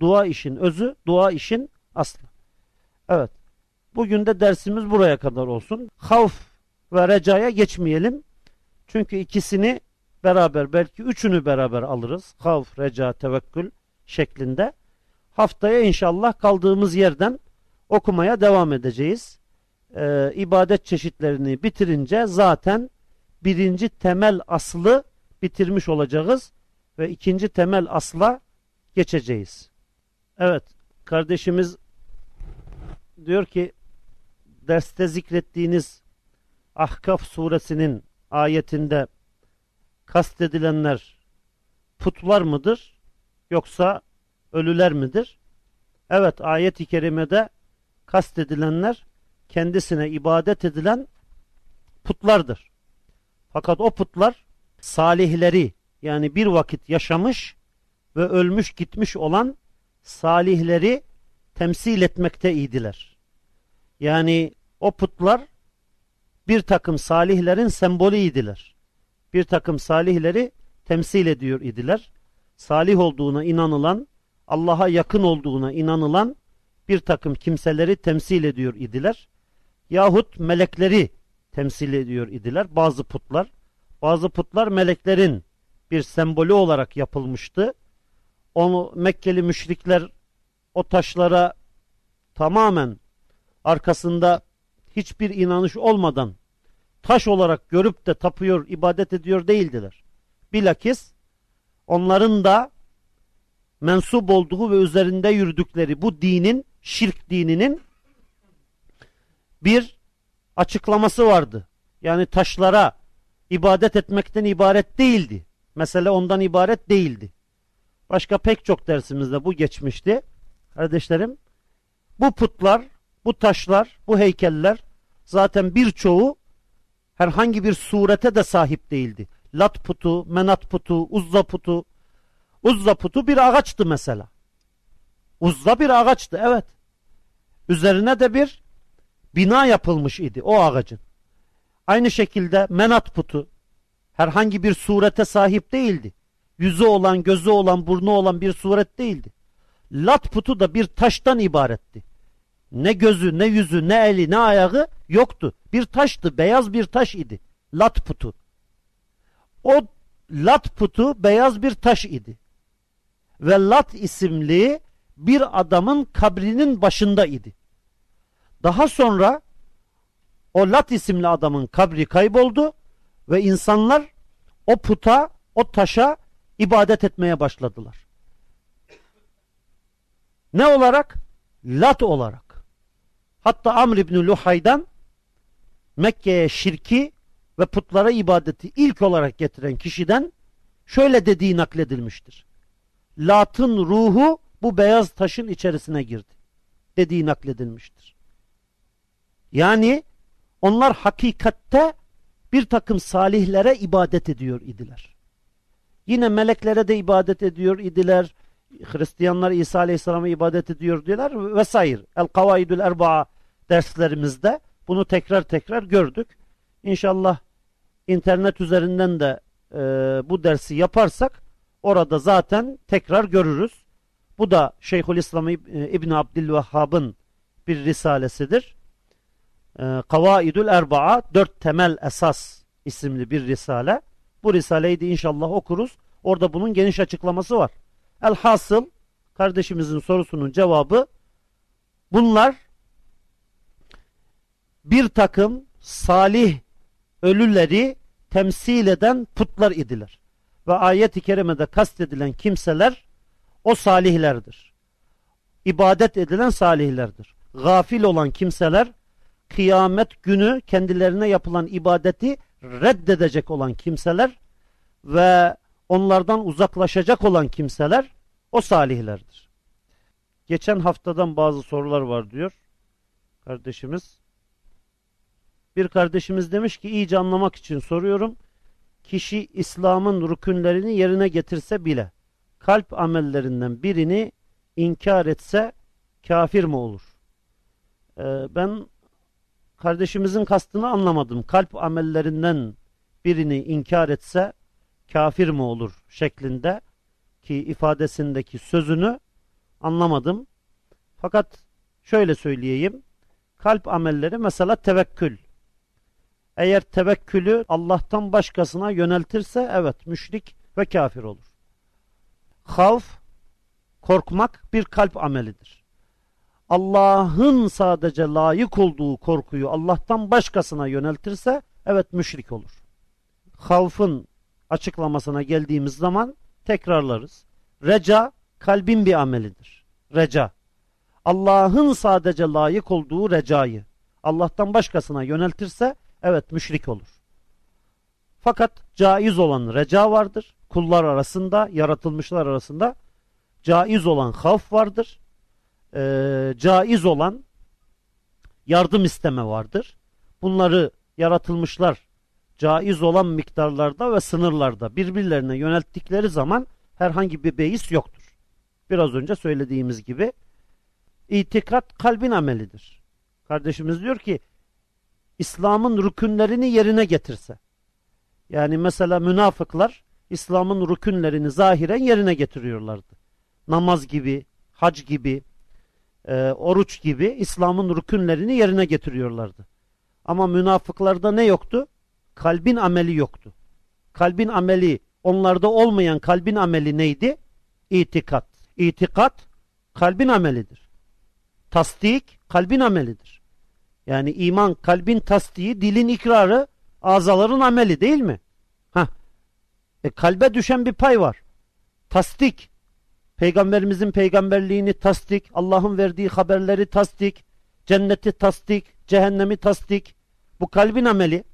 Dua işin özü, dua işin aslı. Evet. Bugün de dersimiz buraya kadar olsun. Havf ve recaya geçmeyelim. Çünkü ikisini beraber belki üçünü beraber alırız. Havf, reca, tevekkül şeklinde. Haftaya inşallah kaldığımız yerden okumaya devam edeceğiz. Ee, ibadet çeşitlerini bitirince zaten birinci temel aslı bitirmiş olacağız ve ikinci temel asla geçeceğiz. Evet, kardeşimiz diyor ki derste zikrettiğiniz Ahkaf suresinin ayetinde kastedilenler putlar mıdır yoksa ölüler midir? Evet ayet-i kerimede kastedilenler kendisine ibadet edilen putlardır. Fakat o putlar salihleri yani bir vakit yaşamış ve ölmüş gitmiş olan salihleri temsil etmekteydiler. Yani o putlar bir takım salihlerin sembolüydiler. Bir takım salihleri temsil ediyor idiler. Salih olduğuna inanılan, Allah'a yakın olduğuna inanılan bir takım kimseleri temsil ediyor idiler. Yahut melekleri temsil ediyor idiler. Bazı putlar, bazı putlar meleklerin bir sembolü olarak yapılmıştı. Onu Mekkeli müşrikler o taşlara tamamen arkasında hiçbir inanış olmadan taş olarak görüp de tapıyor, ibadet ediyor değildiler. Bilakis onların da mensup olduğu ve üzerinde yürüdükleri bu dinin, şirk dininin bir açıklaması vardı. Yani taşlara ibadet etmekten ibaret değildi. Mesele ondan ibaret değildi. Başka pek çok dersimizde bu geçmişti. Kardeşlerim, bu putlar, bu taşlar, bu heykeller zaten birçoğu herhangi bir surete de sahip değildi. Lat putu, menat putu, uzza putu. Uzza putu bir ağaçtı mesela. Uzza bir ağaçtı evet. Üzerine de bir bina yapılmış idi o ağacın. Aynı şekilde menat putu herhangi bir surete sahip değildi. Yüzü olan, gözü olan, burnu olan bir suret değildi. Lat putu da bir taştan ibaretti. Ne gözü, ne yüzü, ne eli, ne ayağı yoktu. Bir taştı, beyaz bir taş idi. Lat putu. O lat putu beyaz bir taş idi. Ve Lat isimli bir adamın kabrinin başında idi. Daha sonra o Lat isimli adamın kabri kayboldu ve insanlar o puta, o taşa ibadet etmeye başladılar. Ne olarak? Lat olarak. Hatta Amr İbni Luhay'dan Mekke'ye şirki ve putlara ibadeti ilk olarak getiren kişiden şöyle dediği nakledilmiştir. Lat'ın ruhu bu beyaz taşın içerisine girdi. Dediği nakledilmiştir. Yani onlar hakikatte bir takım salihlere ibadet ediyor idiler. Yine meleklere de ibadet ediyor idiler. Hristiyanlar İsa Aleyhisselam'a ibadet ediyor diyorlar vesaire. El Kavaidül Erba'a derslerimizde bunu tekrar tekrar gördük. İnşallah internet üzerinden de e, bu dersi yaparsak orada zaten tekrar görürüz. Bu da Şeyhülislam İbni Abdülvehhab'ın bir risalesidir. E, Kavaidül Erba'a dört temel esas isimli bir risale. Bu risaleyi de inşallah okuruz. Orada bunun geniş açıklaması var. Elhasıl kardeşimizin sorusunun cevabı bunlar bir takım salih ölüleri temsil eden putlar idiler. Ve ayet-i kerimede kastedilen kimseler o salihlerdir. İbadet edilen salihlerdir. Gafil olan kimseler kıyamet günü kendilerine yapılan ibadeti reddedecek olan kimseler ve onlardan uzaklaşacak olan kimseler o salihlerdir. Geçen haftadan bazı sorular var diyor kardeşimiz. Bir kardeşimiz demiş ki iyice anlamak için soruyorum. Kişi İslam'ın rükünlerini yerine getirse bile kalp amellerinden birini inkar etse kafir mi olur? Ee, ben kardeşimizin kastını anlamadım. Kalp amellerinden birini inkar etse kafir mi olur şeklinde ki ifadesindeki sözünü anlamadım. Fakat şöyle söyleyeyim. Kalp amelleri mesela tevekkül. Eğer tevekkülü Allah'tan başkasına yöneltirse evet müşrik ve kafir olur. Havf, korkmak bir kalp amelidir. Allah'ın sadece layık olduğu korkuyu Allah'tan başkasına yöneltirse evet müşrik olur. Havfın açıklamasına geldiğimiz zaman tekrarlarız. Reca kalbin bir amelidir. Reca. Allah'ın sadece layık olduğu recayı Allah'tan başkasına yöneltirse evet müşrik olur. Fakat caiz olan reca vardır. Kullar arasında, yaratılmışlar arasında caiz olan havf vardır. Ee, caiz olan yardım isteme vardır. Bunları yaratılmışlar caiz olan miktarlarda ve sınırlarda birbirlerine yönelttikleri zaman herhangi bir beis yoktur. Biraz önce söylediğimiz gibi itikat kalbin amelidir. Kardeşimiz diyor ki İslam'ın rükünlerini yerine getirse. Yani mesela münafıklar İslam'ın rükünlerini zahiren yerine getiriyorlardı. Namaz gibi, hac gibi, e, oruç gibi İslam'ın rükünlerini yerine getiriyorlardı. Ama münafıklarda ne yoktu? Kalbin ameli yoktu. Kalbin ameli, onlarda olmayan kalbin ameli neydi? İtikat. İtikat, kalbin amelidir. Tasdik, kalbin amelidir. Yani iman, kalbin tasdiği, dilin ikrarı, azaların ameli değil mi? Heh. E, kalbe düşen bir pay var. Tasdik. Peygamberimizin peygamberliğini tasdik, Allah'ın verdiği haberleri tasdik, cenneti tasdik, cehennemi tasdik. Bu kalbin ameli.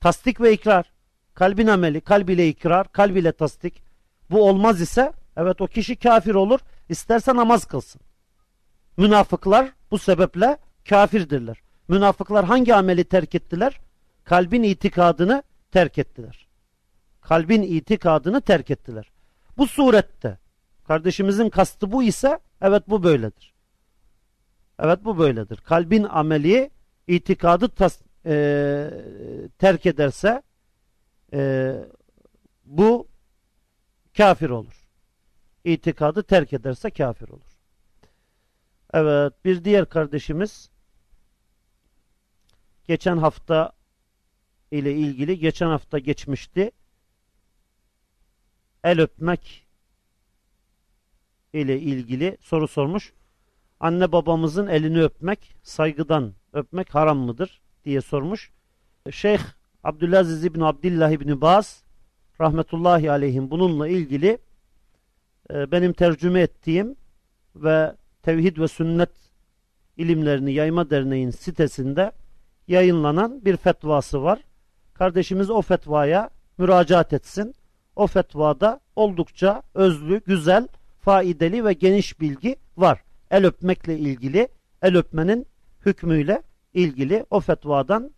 Tasdik ve ikrar. Kalbin ameli, kalb ile ikrar, kalb ile tasdik. Bu olmaz ise evet o kişi kafir olur. İsterse namaz kılsın. Münafıklar bu sebeple kafirdirler. Münafıklar hangi ameli terk ettiler? Kalbin itikadını terk ettiler. Kalbin itikadını terk ettiler. Bu surette kardeşimizin kastı bu ise evet bu böyledir. Evet bu böyledir. Kalbin ameli itikadı tas, e, terk ederse e, bu kafir olur. İtikadı terk ederse kafir olur. Evet bir diğer kardeşimiz geçen hafta ile ilgili geçen hafta geçmişti. El öpmek ile ilgili soru sormuş. Anne babamızın elini öpmek, saygıdan öpmek haram mıdır? diye sormuş. Şeyh Abdülaziz İbni Abdillah İbni Baz rahmetullahi aleyhim bununla ilgili e, benim tercüme ettiğim ve Tevhid ve Sünnet ilimlerini Yayma Derneği'nin sitesinde yayınlanan bir fetvası var. Kardeşimiz o fetvaya müracaat etsin. O fetvada oldukça özlü, güzel, faydalı ve geniş bilgi var. El öpmekle ilgili, el öpmenin hükmüyle ilgili o fetvadan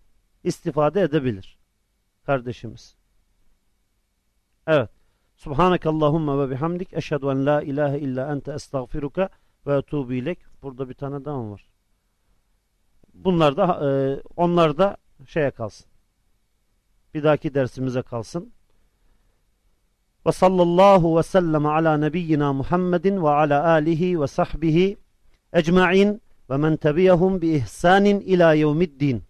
istifade edebilir. Kardeşimiz. Evet. Subhanakallahumma ve bihamdik. Eşhedü en la ilahe illa ente estağfiruka ve etubu ilek. Burada bir tane daha var. Bunlar da e, onlar da şeye kalsın. Bir dahaki dersimize kalsın. Ve sallallahu ve sellem ala nebiyyina Muhammedin ve ala alihi ve sahbihi ecma'in ve men tebiyahum bi ihsanin ila yevmiddin.